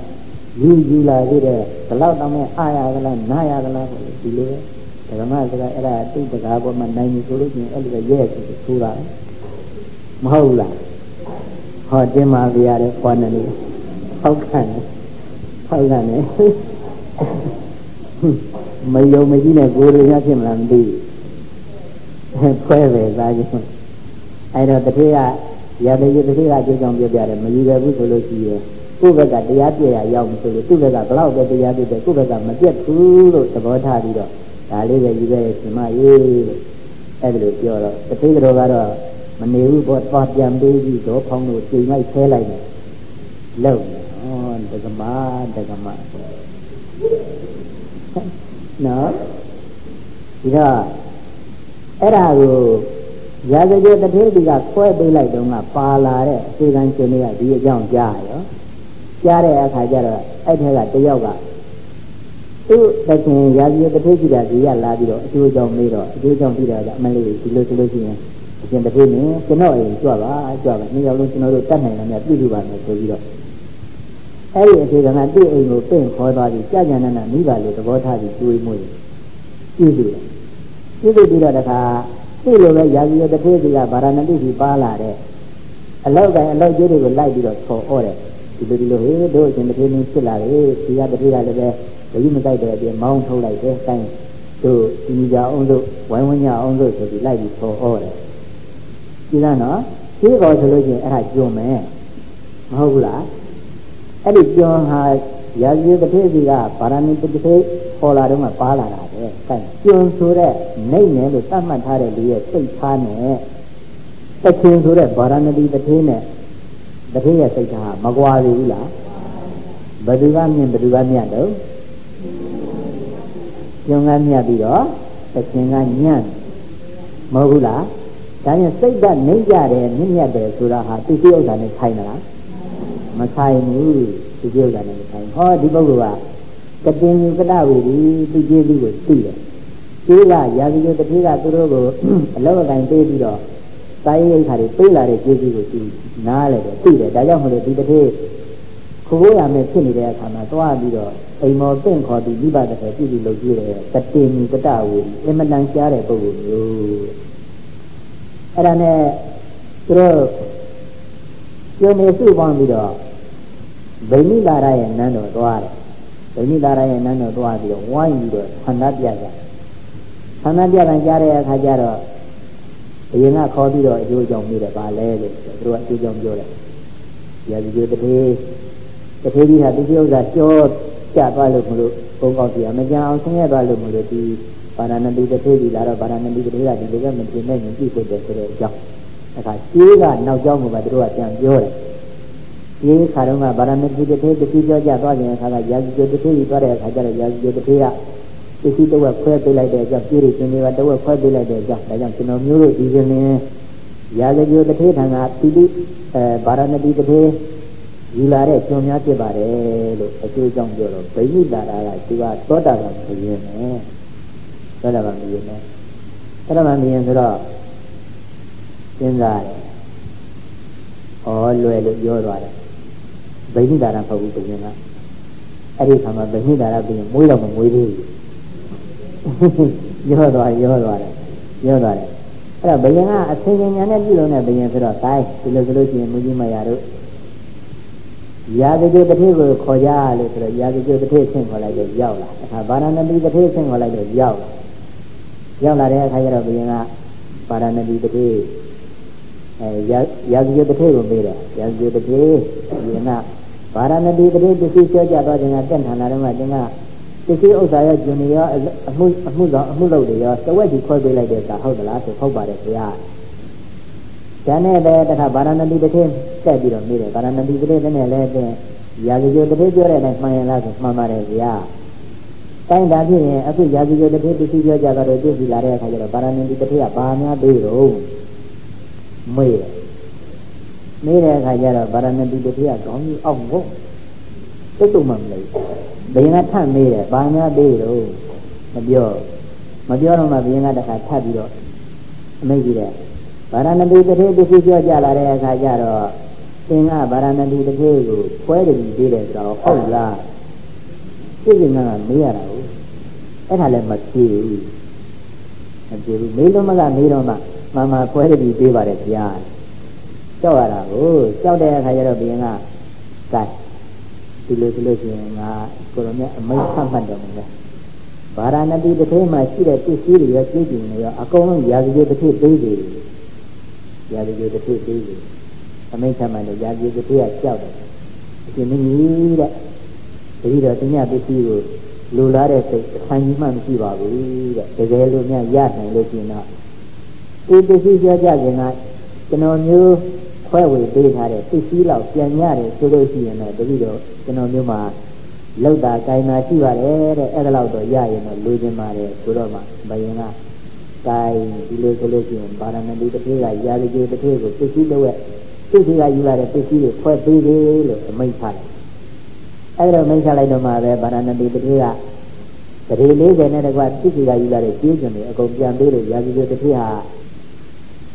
ယူယူလာသေးတယ်ဘလောက်တောင်းမဲ့အာရကလားနာရကလားဒီလိုပဲဓမ္မစကားအဲ့ဒါသူ့တကားပေါ်မှာနိုင်ပြီဆိုလို့ရှိရင်အဲ့လိုပဲရဲဆိုဆိုတာမဟုတ်လား ဟောတင်ပါဗျာတဲ့ခွာနေလို့ဟုတ်ကဲ့ဟုတ်ကဲ့နဲ့မယုံမကြည့်နဲ့ကိုယ်ရရဖြစ်မလားမသိဘူးခွဲပဲသားချင်းအဲ့တော့တတိယရတဲ့တတိယအကျိုးကြောင့်ပြောပြတယ်မယူရဘူးဆိုလို့ရှိရင်ကိုယ့်ဘက်ကတရားပြည့်ရရောက်ပြီဆိုလို့သူ့ဘက်ကဘလောက်ပဲတရားပြည့်တယ်ကိုယ့်ဘက်ကမပြတ်ဘူးလို့သဘောထားပြီးတော့ဒါလေးပဲယူခဲ့ရရှင်မရေးလို့အဲ့ဒါလိုပြောတော့တတိယတော်ကတော့ မနေဘူးပေါ့သွားပြန်ပေးပြီးတော့ဖောင်းလို့ချိန်လိုက်ဆဲလိုက်တယ်လုံဟောတက္ကမတက္ကမနော်ဒီတော့အဲ့ဒါကိုရာဇဂေတထေတိကခွဲပေးလိုက်တော့ကပါလာတဲ့အစီကံရှင်တွေကဒီအကြောင်းကြားရောကြားတဲ့အခါကျတော့အဲ့ထက်ကတယောက်ကသူ့တခင်ရာဇီတထေကြီးကဒီရလာပြီးတော့အကျိုးကြောင့်မေးတော့အကျိုးကြောင့်ပြီးတော့အမလေးဒီလိုဆိုလို့ရှိရင် အရှင်တထေနဲ့ကျွန်တော်အိမ်ကြွပါကြွပါနှစ်ယောက်လုံးကျွန်တော်တို့တတ်နိုင်တယ်များပြုစုပါမယ်ဆိုပြီးတော့အဲ့ဒီအစီကံကသူ့အိမ်ကိုပင့်ခေါ်သွားပြီးကြာကြာနာနာမိဘလိုသဘောထားပြီးတွေးမွေးပြုစုတယ်ပြုစုပြီးတော့တခါသူ့လိုပဲရာဇီတထေကြီးကဗာရဏတိကြီးပါလာတဲ့အလောက်တိုင်းအလောက်ကျိုးတွေကိုလိုက်ပြီးတော့ခေါ်ဩတယ်ဒီလိုဒီလိုဟေးတို့အရှင်တထေင်းဖြစ်လာတယ်ဒီကတထေးကလည်းပဲဘယ်မကြိုက်တဲ့အပြင်မောင်းထုတ်လိုက်တယ်တိုင်းတို့ဒီကြအောင်တို့ဝိုင်းဝန်းကြအောင်တို့ဆိုပြီးလိုက်ပြီးခေါ်ဩတယ် ဒီလားနော်ဒီကောဆိုလို့ရှိရင်အဲ့ဒါကျွန်းမယ်မဟုတ်ဘူးလားအဲ့ဒီကျွန်းဟာရာဇီတထေးစီကဗာရဏိတထေးခေါ်လာတော့မှပါလာတာပဲအဲကျွန်းဆိုတဲ့နေနယ်လို့သတ်မှတ်ထားတဲ့လူရဲ့စိတ်ထားနဲ့တခင်ဆိုတဲ့ဗာရဏတိတထေးနဲ့တတိယစိတ်ထားမကွာသေးဘူးလားဘယ်သူကမြင်ဘယ်သူကမြတ်တော့ညုံကမြတ်ပြီးတော့တခင်ကညံ့မဟုတ်ဘူးလား ဒါရင်စိတ်ကနှိမ့်ကြတယ်မြင့်မြတ်တယ်ဆိုတာဟာသူစိဥစ္စာနဲ့ခိုင်းလားမခိုင်းဘူးသူစိဥစ္စာနဲ့မခိုင်းဟောဒီပုဂ္ဂိုလ်ကကတင်ယူကတဝီဒီသူကျေးဇူးကိုသိတယ်ကျေးကရာဇဂိတတိကသူတို့ကိုအလောက်အတိုင်းပေးပြီးတော့စာရေးရိတ်ခါတွေပေးလာတဲ့ကျေးဇူးကိုသူနားလဲတယ်သိတယ်ဒါကြောင့်မလို့ဒီတစ်ခေတ်ခိုးခိုးရမယ်ဖြစ်နေတဲ့အခါမှာသွားပြီးတော့အိမ်မော်တင့်ခေါ်ပြီးမိဘတစ်ခါပြုပြီးလုပ်ကြည့်တယ်ကတင်ယူကတဝီအင်မတန်ရှားတဲ့ပုဂ္ဂိုလ်မျိုး အဲ့ဒါနဲ့သူတို့ကျွနေစုပေါင်းပြီးတော့ဗိမိလာရရဲ့နန်းတော်သွားတယ်ဗိမိလာရရဲ့နန်းတော်သွားပြီးတော့ဝိုင်းပြီးတော့ဆန္ဒပြကြဆန္ဒပြတယ်ကြားတဲ့အခါကျတော့ဘုရင်ကခေါ်ပြီးတော့အကျိုးကြောင့်မိတယ်ဗာလဲလို့သူတို့ကအကျိုးကြောင့်ပြောတယ်ရာဇဂိတတိတထေးကြီးဟာဒီဥစ္စာကြောကြသွားလို့မလို့ဘုံကောက်ပြမကြအောင်ဆင်းရဲသွားလို့မလို့ဒီ ပါရဏတိတထေးကြီးလာတော့ပါရဏတိတထေးကဒီလိုကမတင်နဲ့ညှိဖို့တယ်ဆိုတဲ့အကြောင်းအခါရှင်းကနောက်ကြောင်းကိုပါတို့ကပြန်ပြောတယ်ဒီခါတော့ကဗာရဏတိတထေးတတိပြောကြသွားခြင်းအခါကယာဇီတထေးကြီးသွားတဲ့အခါကျတော့ယာဇီတထေးကပစ္စည်းတစ်ဝက်ခွဲပေးလိုက်တဲ့အကြောင်းပြည်ရရှင်တွေကတစ်ဝက်ခွဲပေးလိုက်တဲ့အကြောင်းဒါကြောင့်ကျွန်တော်မျိုးတို့ဒီရှင်လင်းယာဇီတထေးထံကပိဋိအဲဗာရဏတိတထေးယူလာတဲ့ကျွန်များဖြစ်ပါတယ်လို့အကျိုးကြောင့်ပြောတော့ဗိမိတာရာကသူကသောတာပန်ဖြစ်ရင်းနဲ့ သောတာပန်ဖြစ်ရင်းနဲ့သောတာပန်ဖြစ်ရင်းဆိုတော့စဉ်းစားတယ်။ဩလွယ်လို့ပြောသွားတယ်။ဗိမိတာရမဟုတ်ဘူးဘုရင်ကအဲ့ဒီခါမှာဗိမိတာရဘုရင်မွေးတော့မမွေးသေးဘူး။ရောသွားရောသွားတယ်။ရောသွားတယ်။အဲ့တော့ဘုရင်ကအသင်္ကြန်ညာနဲ့ပြုလို့နဲ့ဘုရင်ဆိုတော့တိုင်းဒီလိုဆိုလို့ရှိရင်မူကြီးမရတို့ရာဇဂေတတိကိုခေါ်ကြလို့ဆိုတော့ရာဇဂေတတိဆင့်ခေါ်လိုက်တော့ရောက်လာအခါဗာရာဏတိတတိဆင့်ခေါ်လိုက်တော့ရောက်လာ ရောက်လာတဲ့အခါကျတော့ဘုရင်ကဗာရာဏတိတတိအဲရာဇဂေတတိကိုမေးတယ်ရာဇဂေတတိဘုရင်ကဗာရာဏတိတတိပစ္စည်းကြောကြသွားခြင်းကတက်ထန်လာတော့မှတင်ကပစ္စည်းဥစ္စာရဲ့ဂျွန်ရောအမှုအမှုဆောင်အမှုလုပ်တွေရောတဝက်ကြီးခွဲပေးလိုက်တဲ့အခါဟုတ်သလားဆိုဟုတ်ပါတယ်ခင်ဗျာကျန်တဲ့ပဲတခါဗာရဏတိတစ်ထင်းတက်ပြီးတော့နေတယ်ဗာရဏတိတစ်ထင်းနဲ့လည်းတင်ရာဇဂိုတစ်ထင်းပြောတဲ့အတိုင်းမှန်ရင်လားဆိုမှန်ပါတယ်ဗျာ တိုင်းတာဖြစ်ရင်အခုရာဇဂိုတစ်ထင်းပစ္စည်းပြောကြတော့ပြည့်ပြီလာတဲ့အခါကျတော့ဗာရဏတိတစ်ထင်းကဘာများသေးတော့မေးတယ်မေးတဲ့အခါကျတော့ဗာရဏတိတစ်ထင်းကကောင်းကြီးအောက်ဘုံတုတ်တုံမှမလို့ဘယင်ကထပ်မေးတယ်ဘာများသေးတော့မပြောမပြောတော့မှဘယင်ကတခါထပ်ပြီးတော့အမိတ်ကြီးတဲ့ဗာရဏတိတထေပစ္စည်းပြောကြလာတဲ့အခါကျတော့သင်ကဗာရဏတိတထေကိုခွဲတယ်ပြီးတယ်ဆိုတော့ဟုတ်လားသိကျင်ကမေးရတာကို အဲ့ဒါလည်းမဖြေဘူးမဖြေဘူးမေးလို့မကမေးတော့မှမမခွဲတယ်ပြီးပေးပါတယ်ဗျာကြောက်ရတာကိုကြောက်တဲ့အခါကျတော့ဘုရင်ကကဲဒီလိုဒီလိုဆိုရင်ငါကိုရောမြတ်အမိတ်ဖတ်မှတ်တော်မူတယ်ဗာရာဏတိတစ်ထဲမှာရှိတဲ့ပစ္စည်းတွေရောကျေးဇူးတွေရောအကုန်လုံးရာဇဂေတစ်ထဲပေးတယ်ရာဇဂေတစ်ထိသေးတယ်အမိန့်ချမှန်တဲ့ရာဇဂေတစ်ထိကကြောက်တယ်အရှင်မင်းကြီးတဲ့တတိတော်တညပစ္စည်းကို လူလာတဲ့စိတ်အဆန်းကြီးမှမရှိပါဘူးတဲ့တကယ်လို့များရနိုင်လို့ရှိရင်တော့ဒီပစ္စည်းပြောကြခြင်းကကျွန်တော်မျိုးခွဲဝေပေးထားတဲ့ပစ္စည်းလောက်ပြန်ရတယ်ဆိုလို့ရှိရင်တော့တတိတော်ကျွန်တော်မျိုးမှာလောက်တာကိုင်းတာရှိပါတယ်တဲ့အဲ့ဒါလောက်တော့ရရင်တော့လူကျင်ပါတယ်ဆိုတော့မှဘယင်ကတိုင်းဒီလိုဆိုလို့ရှိရင်ပါရမတိတစ်ခေတ်ကရာဇဂေတစ်ခေတ်ကိုပစ္စည်းတော့သူ့စီကယူလာတဲ့ပစ္စည်းတွေဖွဲ့ပေးတယ်လို့အမိန့်ထားတယ်။ အဲဒါမိန့်ချလိုက်တော့မှပဲပါရဏတိတစ်ခေတ်ကတရေ40နဲ့တကွသူ့စီကယူလာတဲ့ကျေးဇူးတွေအကုန်ပြန်ပေးလို့ရာဇဂေတစ်ခေတ်ဟာ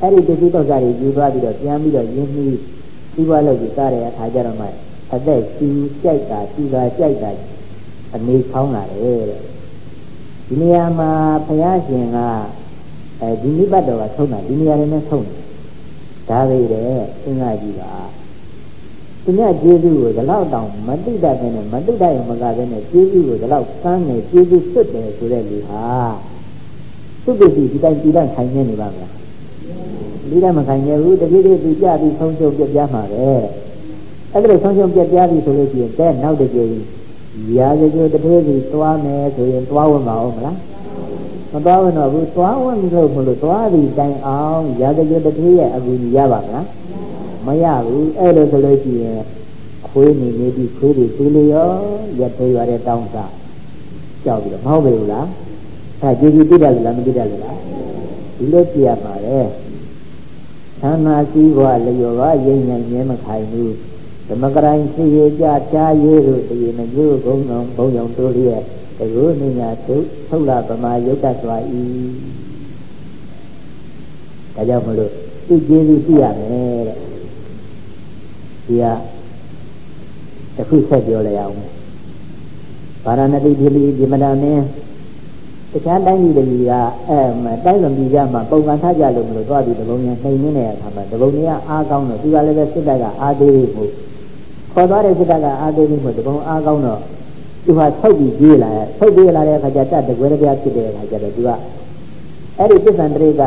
အဲ့ဒီပစ္စည်းတော့စားတွေယူသွားပြီးတော့ပြန်ပြီးတော့ရင်းနှီးပြီးွားလို့ပြီးစားတဲ့အခါကျတော့မှအသက်ကြီးကြိုက်တာကြီးတာကြိုက်တာအနေဆောင်းလာတယ်တဲ့ဒီနေရာမှာဘုရားရှင်ကအဲဒီနိဗ္ဗာန်တော်ကဆုံးတာဒီနေရာတွေနဲ့ဆုံးတယ်ဒါပဲတဲ့အင်္ဂါကြီးပါ သူမြတ်ကျေးဇူးကိုဒီလောက်တောင်မတိတတ်တဲ့နဲ့မတိတတ်ရင်မကတဲ့နဲ့ကျေးဇူးကိုဒီလောက်စမ်းနေကျေးဇူးစွတ်တယ်ဆိုတဲ့လူဟာသူ့ပစ္စည်းဒီတိုင်းပြည်တိုင်းခိုင်နေနေပါမလားဒီတိုင်းမခိုင်နေဘူးတတိတိသူကြပြီးဆုံးရှုံးပြပြမှာပဲအဲ့ဒါဆုံးရှုံးပြပြပြီဆိုလို့ရှိရင်တဲ့နောက်တစ်ကြိမ်ရာဇဂိုတထေးစီသွားမယ်ဆိုရင်သွားဝင်ပါဦးမလားမသွားဝင်တော့ဘူးသွားဝင်လို့မလို့သွားပြီးတိုင်အောင်ရာဇဂိုတထေးရဲ့အကူကြီးရပါမလား မရဘူးအဲ့လိုဆိုလို့ရှိရင်ခွေးနေနေပြီးခွေးတွေသေးလေရောရသေးရတဲ့တောင်းစားကြောက်ပြီးတော့မဟုတ်ဘူးလားအဲကြည်ကြည်ပြတယ်လားမပြတယ်လားဒီလိုပြရပါလေသံသာစည်းဘွားလျော်ပါရိမ့်နိုင်မြဲမခိုင်ဘူးသမကရိုင်းစီရကြချာရေးတို့တည်မညို့ကုန်းတော်ဘုံယုံတို့ရဲ့တကူနိညာသုထုတ်လာပမာယုတ်တစွာဤဒါကြောင့်မလို့သူကျေးဇူးသိရမယ်တဲ့ ဒီကတခုဆက်ပြောလိုက်အောင်ဗာရဏတိပြည်ပြည်မနာမင်းတခြားတိုင်းပြည်တွေကအဲတိုင်းလုံပြည်ကြမှာပုံကန်ထားကြလို့မလို့သွားပြီးတပုံညာနှိမ်နေတဲ့အခါမှာတပုံတွေကအားကောင်းတော့သူကလည်းပဲစစ်တပ်ကအားသေးမှုခေါ်သွားတဲ့စစ်တပ်ကအားသေးမှုတပုံအားကောင်းတော့သူဟာထုတ်ပြီးပြေးလာတယ်ထုတ်ပြေးလာတဲ့အခါကျတတ်တကွဲတပြားဖြစ်တဲ့အခါကျတော့သူကအဲ့ဒီပစ္စံတရိက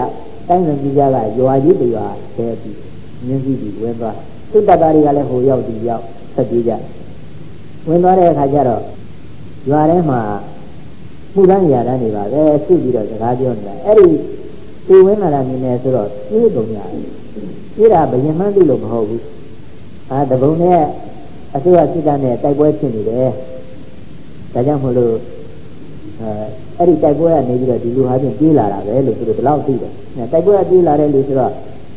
တိုင်းလုံပြည်ကြကရွာကြီးတရွာဆဲပြီးမြင်းကြီးပြီးဝဲသွားစ စ်တပ်သားတွေကလည်းဟိုရောက်ဒီရောက်ဆက်ပြေးကြဝင်သွားတဲ့အခါကျတော့ရွာထဲမှာမှုတန်းရာတန်းတွေပါပဲသိပြီးတော့စကားပြောနေတာအဲ့ဒီဒီဝင်းလာတာမြင်နေဆိုတော့ပြေးကုန်ရတယ်ပြေးတာဘယင်မှန်းသိလို့မဟုတ်ဘူးအာတပုံနဲ့အစိုးရစစ်တပ်နဲ့တိုက်ပွဲဖြစ်နေတယ်ဒါကြောင့်မို့လို့အဲအဲ့ဒီတိုက်ပွဲကနေပြီးတော့ဒီလူဟာချင်းပြေးလာတာပဲလို့သူတို့ဘယ်လောက်သိတယ်တိုက်ပွဲကပြေးလာတဲ့လူဆိုတော့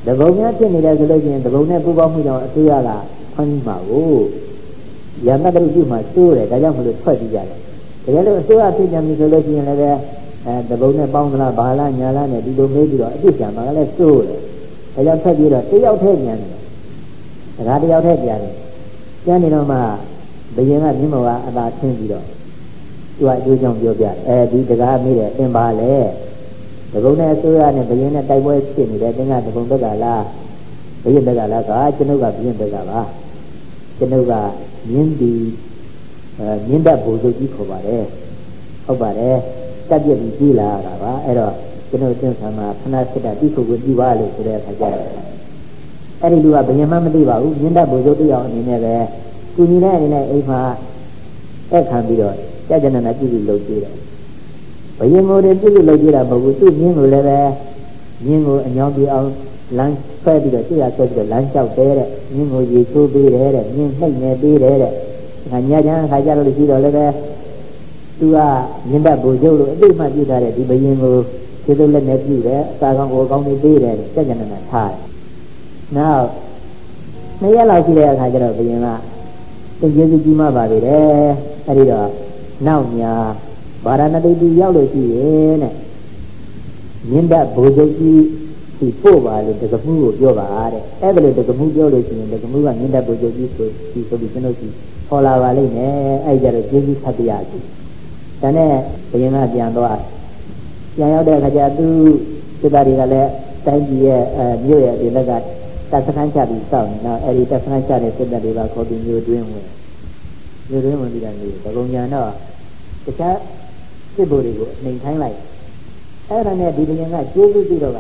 တပုံများဖြစ်နေတယ်ဆိုလို့ရှိရင်တပုံနဲ့ပူပေါင်းမှုကြောင့်အစိုးရကဖမ်းမှာကိုရမတ္တရုပ်ပြုမှာစိုးတယ်ဒါကြောင့်မလို့ထွက်ကြည့်ကြတယ်တကယ်လို့အစိုးရဖြစ်ကြပြီဆိုလို့ရှိရင်လည်းအဲတပုံနဲ့ပေါင်းသလားဘာလားညာလားနဲ့ဒီလိုမေးပြီးတော့အပြစ်ကြမှာလည်းစိုးတယ်ဒါကြောင့်ဆက်ပြီးတော့တယောက်တည်းညာတယ်ဒါကတယောက်တည်းကြားတယ်ကျန်နေတော့မှဘယင်ကမြင့်မောကအသာထင်းပြီးတော့သူကအကျိုးကြောင့်ပြောပြတယ်အဲဒီတကားမေးတယ်အင်ပါလေ တကုံနဲ့အစိုးရနဲ့ဘယင်နဲ့တိုက်ပွဲဖြစ်နေတယ်တင်းကတကုံဘက်ကလားဘယင်ဘက်ကလားကကျွန်ုပ်ကဘယင်ဘက်ကပါကျွန်ုပ်ကမြင်းဒီအဲမြင့်တတ်ဘုံစုကြီးခေါ်ပါတယ်ဟုတ်ပါတယ်တက်ပြည့်ပြီးကြီးလာတာပါအဲ့တော့ကျွန်တော်ကျင့်ဆံမှာခဏစစ်တာတိခုကိုကြည့်ပါလို့ဆိုတဲ့အခါကျတော့အဲ့ဒီလူကဘယင်မှမသိပါဘူးမြင့်တတ်ဘုံစုတယောက်အနေနဲ့ပဲကုညီတဲ့အနေနဲ့အိမ်မှာတက်ခံပြီးတော့ကြကြနနာကြည့်ပြီးလုပ်ကြည့်တယ် ဘယင်ကိုတည်းကြည့်ပြီးလုပ်ကြည့်တာမဟုတ်ဘူးသူ့မြင်းကိုလည်းပဲမြင်းကိုအညောင်းပြအောင်လမ်းဆွဲပြီးတော့ကြည့်ရဆွဲပြီးတော့လမ်းလျှောက်တယ်တဲ့မြင်းကိုရေချိုးပေးတယ်တဲ့မြင်းနှိပ်နေပေးတယ်တဲ့ငါညချမ်းခါကြလို့ရှိတော့လည်းပဲသူကမြင့်တတ်ဘူကျုပ်လို့အသိမှပြုထားတဲ့ဒီဘယင်ကိုခြေစုပ်လက်နဲ့ပြုတယ်အစာကောင်းကိုကောင်းနေပေးတယ်စက်ကြနနာထားတယ်နောက်နှစ်ရက်လောက်ရှိတဲ့အခါကျတော့ဘယင်ကသိကျေစုကြီးမှပါပြီတဲ့အဲဒီတော့နောက်ညာ ဗာရဏတိတိရောက်လို့ရှိရင်တဲ့မြင့်တတ်ဘူကျုပ်ကြီးဒီပို့ပါလို့တက္ကမှုကိုပြောပါတဲ့အဲ့ဒါလို့တက္ကမှုပြောလို့ရှိရင်တက္ကမှုကမြင့်တတ်ဘူကျုပ်ကြီးဆိုဒီဆိုပြီးကျွန်တော်ကြီးခေါ်လာပါလိမ့်မယ်အဲ့ကြတော့ကျေးဇူးဖတ်ပြရစီဒါနဲ့ဘုရင်ကပြန်သွားပြန်ရောက်တဲ့အခါကျသူစစ်သားတွေကလည်းတိုင်းပြည်ရဲ့အဲမြို့ရဲ့ဒီလက်ကတပ်စခန်းချပြီးစောင့်နေတော့အဲ့ဒီတပ်စခန်းချတဲ့စစ်တပ်တွေကခေါ်ပြီးမြို့တွင်းဝင်မြို့တွင်းဝင်ပြီးတော့နေဒဂုံညာတော့တခြား စစ်ဗိုလ်တွေကိုနှိမ်ခိုင်းလိုက်အဲ့ဒါနဲ့ဒီဘုရင်ကကျေးဇူးပြုတော့က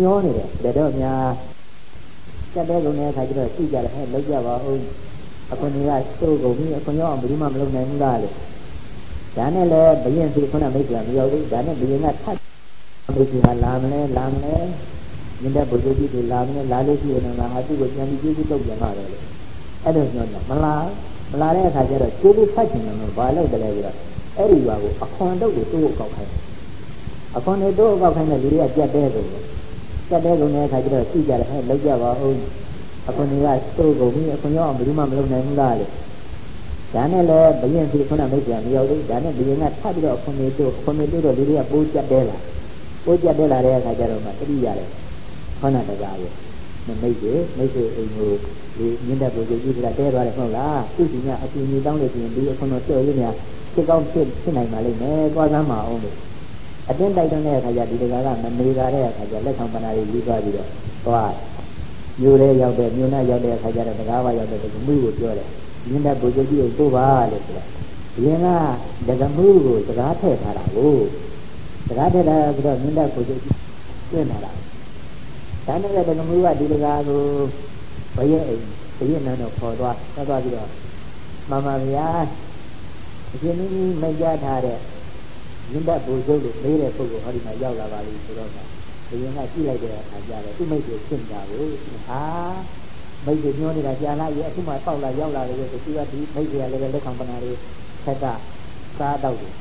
ညောနေတယ်ဒါတော့များစက်တဲ့ကုန်တဲ့အခါကျတော့ကြည့်ကြတယ်ဟဲ့လောက်ကြပါဦးအခွန်ကြီးကသို့ကုန်ပြီအခွန်ရောအောင်ဘယ်သူမှမလုပ်နိုင်ဘူးလားလို့ဒါနဲ့လည်းဘယင်စီခုနမိတ်ကမရောက်ဘူးဒါနဲ့ဘယင်ကထပ်မိတ်ကလာမလဲလာမလဲမြင်တဲ့ဘုရားကြီးတွေလာမလဲလာလို့ရှိရင်လည်းငါသူ့ကိုပြန်ပြီးကျေးဇူးတုတ်ပြန်ပါလေလို့အဲ့လိုပြောတော့မလာမလာတဲ့အခါကျတော့ကျေးဇူးဖတ်ချင်တယ်လို့ဘာလို့တလဲပြီးတော့ အဲ့ဒီရွာကိုအခွန်တုတ်ကိုသူ့ကိုကောက်ခိုင်းအခွန်တွေတို့ကောက်ခိုင်းတဲ့လူတွေကကြက်တဲကုန်တယ်ကြက်တဲကုန်တဲ့အခါကျတော့သိကြတယ်ဟဲ့လောက်ကြပါဦးအခွန်တွေကသို့ကုန်ပြီအခွန်ရောအောင်ဘယ်သူမှမလုပ်နိုင်ဘူးလားလေဒါနဲ့လည်းဘယင်စီခုနမိတ်ပြန်မရောက်ဘူးဒါနဲ့ဘယင်ကထပ်ပြီးတော့အခွန်တွေတို့အခွန်တွေတို့တော့လူတွေကပိုးကြက်တဲလာပိုးကြက်တဲလာတဲ့အခါကျတော့မှတတိရတယ်ခေါဏတကားရဲ့မိတ်ကြီးမိတ်ကြီးအိမ်ကိုဒီမြင့်တဲ့ပုဂ္ဂိုလ်ကြီးကတဲသွားတယ်မဟုတ်လားသူ့စီကအပူကြီးတောင်းလို့ရှိရင်ဒီအခွန်တော်ကျော်ရင်းများ ဖြစ်ကောင်းဖြစ်ဖြစ်နိုင်ပါလိမ့်မယ်သွားစမ်းပါအောင်လို့အတင်းတိုက်တွန်းတဲ့အခါကျဒီတကားကမနေကြတဲ့အခါကျလက်ဆောင်ပနာတွေယူသွားပြီးတော့သွားမြို့ထဲရောက်တဲ့မြို့နာရောက်တဲ့အခါကျတော့တကားဝရောက်တဲ့ကမှုကိုပြောတယ်မြင်းတဲ့ပုဂ္ဂိုလ်ကြီးကိုပို့ပါလို့ပြောတယ်ဘင်းကဒကမှုကိုစကားထည့်ထားတာကိုစကားထည့်တာဆိုတော့မြင်းတဲ့ပုဂ္ဂိုလ်ကြီးတွင်းလာတာဒါနဲ့ဒကမှုကဒီတကားကိုဘရဲ့အိမ်ဘရဲ့နန်းတော့ခေါ်သွားဆက်သွားပြီးတော့မမဗျာ အရှင်မင်းကြီးမိတ်ကြထားတဲ့မြင်းတဲ့ပုဂ္ဂိုလ်လို့မေးတဲ့ပုဂ္ဂိုလ်ဟောဒီမှာရောက်လာပါပြီဆိုတော့ဘုရင်ကကြည့်လိုက်တဲ့အခါကျတော့သူ့မိတ်ကိုရှင်းတာကိုဟာမိတ်ကိုညှိုးနေတာကြာလာရဲ့အခုမှပေါက်လာရောက်လာတယ်ဆိုသူကဒီမိတ်တွေကလည်းလက်ခံပနာတွေဆက်ကစားတော့တယ်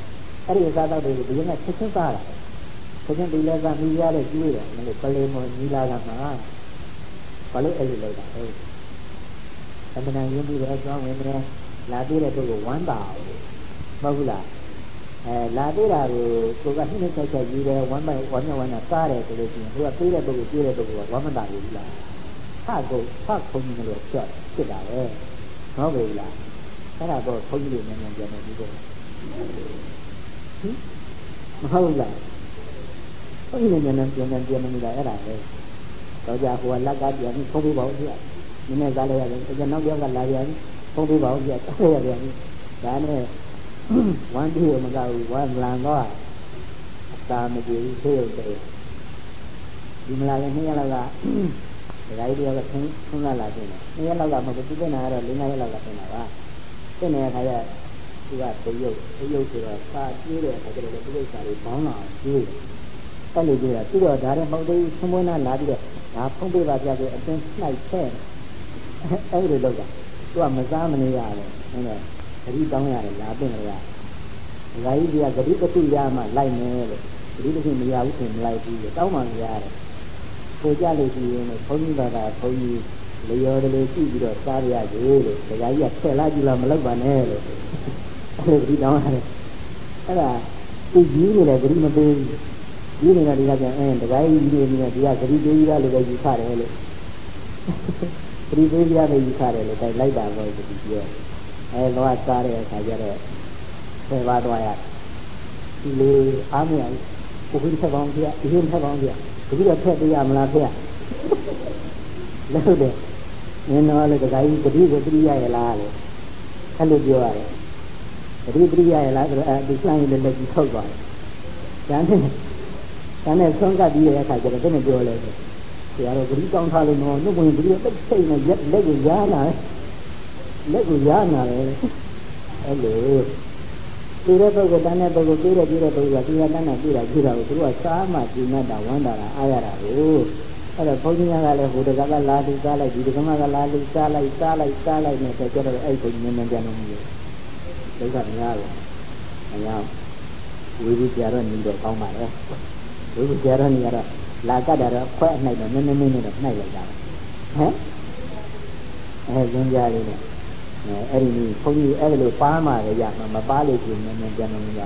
အဲ့ဒီစားတော့တွေကိုဘုရင်ကချက်ချင်းစားတာချက်ချင်းဒီလက်ကမိရတဲ့ကျွေးတယ်မလို့ပလေမောညီလာကမှာဘာလို့အဲ့လိုလုပ်တာလဲသမဏယဉ်ပြီးတော့သွားဝင်တယ်လာသေးတဲ့ပုဂ္ဂိုလ်ဝမ်းပါအောင် မဟုတ်ဘူးလားအဲလာသေးတာကိုကိုကနှိမ့်နှိမ့်ချက်ချက်ကြီးတယ်ဝမ်းမိုက်ဝမ်းမြောက်ဝမ်းသာစားတယ်ဆိုလို့ရှိရင်သူကပေးတဲ့ပုဂ္ဂိုလ်ပေးတဲ့ပုဂ္ဂိုလ်ကဝမ်းမသာဘူးလားဖကုဖခုံကြီးလို့ပြောဖြစ်တာပဲဟုတ်ပြီလားအဲ့ဒါတော့ခုံကြီးလေးနည်းနည်းပြန်နေပြီးတော့ဟင်မဟုတ်လားခုံကြီးလေးနည်းနည်းပြန်နေပြန်နေတာအဲ့ဒါပဲတော့ကြဟိုကလက်ကပြန်ပြီးခုံးပေးပါဦးပြနည်းနည်းစားလိုက်ရတယ်ကျွန်တော်ပြောကလာပြန်ခုံးပေးပါဦးပြစားရပြန်ဒါနဲ့ ဝမ်းပြေမကဘူးဝမ်းလန်တော့အသာမကြည့်ဘူးသေးရုပ်သေးဒီမလာရင်နှစ်ရက်လောက်ကဒကာကြီးတယောက်ကဆင်းဆင်းလာလာတယ်နှစ်ရက်လောက်ကမဟုတ်ဘူးသူကနာတော့လေးငါးရက်လောက်ကဆင်းလာပါဆင်းနေတဲ့ခါကျသူကတရုပ်တရုပ်ဆိုတော့စာပြေးတဲ့အခါကျတော့တရုပ်စာတွေဘောင်းလာပြေးတက်လို့ပြေးတာသူတော့ဒါနဲ့မဟုတ်သေးဘူးဆင်းမွေးနာလာပြီးတော့ဒါဖုံးပေးပါပြဆိုအတင်းနှိုက်ထဲအဲ့ဒီလိုလုပ်တာသူကမစားမနေရတယ်ဟုတ်တယ် ဂတိတောင်းရတယ်လာပြင်လို့ရဒကာကြီးကဂတိတခုရမှလိုက်မယ်လို့ဂတိတခုမရဘူးဆိုမလိုက်ဘူးလို့တောင်းမှမရတယ်ကိုကြလို့ရှိရင်ဘုန်းကြီးဘာသာဘုန်းကြီးလျော်တယ်လို့ကြည့်ပြီးတော့စားရရည်လို့ဒကာကြီးကထည့်လိုက်ကြည့်လို့မလုပ်ပါနဲ့လို့အဲ့လိုဂတိတောင်းရတယ်အဲ့ဒါသူကြီးနေတယ်ဂတိမပေးဘူးကြီးနေတာဒီကပြန်အဲဒကာကြီးကြီးနေနေဒီကဂတိပေးရလို့ပဲယူခတယ်လို့ဂတိပေးရလို့ယူခတယ်လို့တိုင်လိုက်တာပဲဒီပြော အဲတော့စားတဲ့အခါကျတော့ဆယ်ပါးသွားရဒီလေအားမရဘူးကိုကြီးထက်ပေါင်းပြအရင်ထက်ပေါင်းပြဒီလိုထက်ပြရမလားဖေလို့တယ်နင်းတော့လေတခါကြီးတတိကိုတတိရရလားလေအဲ့လိုပြောရတယ်တတိတတိရရလားဆိုတော့အဲဒီစမ်းရည်လက်ကြီးထုတ်သွားတယ်ဒါနဲ့ဒါနဲ့ဆုံးကပ်ပြီးရတဲ့အခါကျတော့ဘယ်နဲ့ပြောလဲဆိုဆရာတော်ဂရိကောင်းထားလို့တော့နှုတ်ဝင်ဂရိတက်စိတ်နဲ့ရက်လက်ကိုရားလာတယ် လက်ကိုရနာတယ်အဲ့လိုဒီတဲ့ပုဂ္ဂိုလ်တန်းတဲ့ပုဂ္ဂိုလ်ပြီးတဲ့ပြီးတဲ့ပုဂ္ဂိုလ်ကဒီကတန်းနဲ့ပြီးတာပြီးတာကိုသူကစားမှဒီနဲ့တာဝမ်းတာတာအားရတာကိုအဲ့တော့ဘုန်းကြီးကလည်းဟိုတကကလာလူစားလိုက်ဒီတကမကလာလူစားလိုက်စားလိုက်စားလိုက်နဲ့ကျတော့အဲ့ဘုန်းကြီးနည်းနည်းကြနေမှုဒုက္ခများတယ်အများဝိဝိပြတော့နေတော့ကောင်းပါလေဝိဝိပြတော့နေရတော့လာကတ်တာတော့ခွဲအနှိုက်တော့နည်းနည်းနည်းတော့နှိုက်လိုက်တာဟမ်အဲရင်းကြလေးနဲ့ အဲအဲ့ဒီဘုန်းကြီးအဲ့လိုပါမှလည်းရမှာမပါလို့ရှင်နည်းနည်းပြန်မရ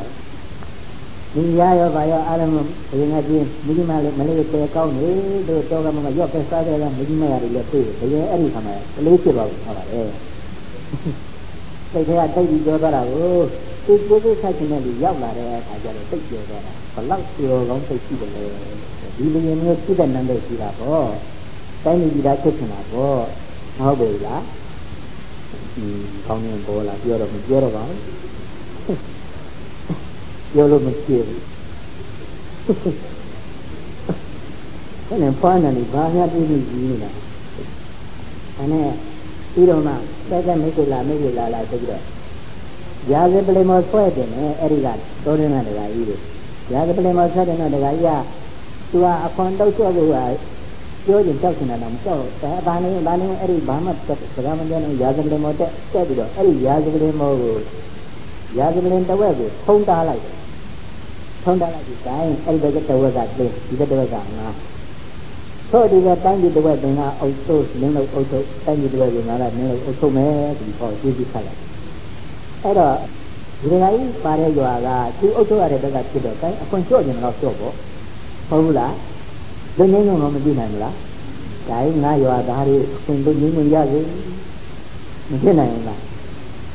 ဘူးဒီရရောဗာရောအားလုံးဘုရင်ကပြင်းမိကြီးမလေးမလေးတဲကောင်းနေတို့တော့ကမကရော့ပဲစားတယ်ကမိကြီးမရတယ်လည်းပြေးဘုရင်အဲ့ဒီခါမှာကလေးဖြစ်ပါဘူးဟုတ်ပါလေစိတ်ထဲကတိတ်ပြီးပြောသွားတာကိုသူကိုယ်ကိုယ်ဆိုင်တဲ့လူရောက်လာတဲ့အခါကျတော့တိတ်ပြောသွားတာဘလောက်ပြောကောင်းစိတ်ရှိတယ်လေဒီဘုရင်မျိုးဖြစ်တဲ့နံပါတ်ရှိတာပေါ့တိုင်းပြည်သားဖြစ်နေတာပေါ့မဟုတ်ဘူးလား ကောင်းနေပေါ်လာပြောတော့မပြောတော့ပါဘူးပြောလို့မဖြစ်ဘူးခဏဖွားနေတယ်ဘာများပြည့်နေကြီးနေတာအဲနဲ့ပြီးတော့မှစက်ကမိတ်ကလာမိတ်ကလာလာဆိုပြီးတော့ရာဇပလင်မောဆွဲတယ်နဲ့အဲ့ဒီကတောရင်းကတကကြီးတွေရာဇပလင်မောဆွဲတယ်နဲ့တကကြီးကသူကအခွန်တုတ်ဆွဲဖို့က ပြောရင်ကြောက်နေတာတော့မကြောက်ဒါဘာလဲဘာလဲအဲ့ဒီဘာမှစကားမပြောနဲ့ရာဇပလင်မောတက်တက်ပြီးတော့အဲ့ဒီရာဇပလင်မောကိုရာဇပလင်တဝက်ကိုထုံးတားလိုက်ထုံးတားလိုက်ဒီတိုင်းအဲ့ဒီတဝက်ကသိဒီတဝက်ကငါဆိုဒီကတိုင်းပြည်တဝက်တင်ကအုပ်စုလင်းလို့အုပ်စုတိုင်းပြည်တဝက်ကငါကလင်းလို့အုပ်စုမယ်ဒီဟောကြည့်ကြည့်ခတ်လိုက်အဲ့တော့ဒီကကြီးပါတဲ့ရွာကသူအုပ်စုရတဲ့ဘက်ကဖြစ်တော့တိုင်းအခွင့်ကျော့ကျင်တော့ကျော့ပေါ့ဟုတ်ဘူးလား လူငင်းငုံတော့မကြည့်နိုင်ဘူးလားဒါရင်ငါရွာသားတွေအခွင့်လူငင်းငုံရစေမဖြစ်နိုင်ဘူးလား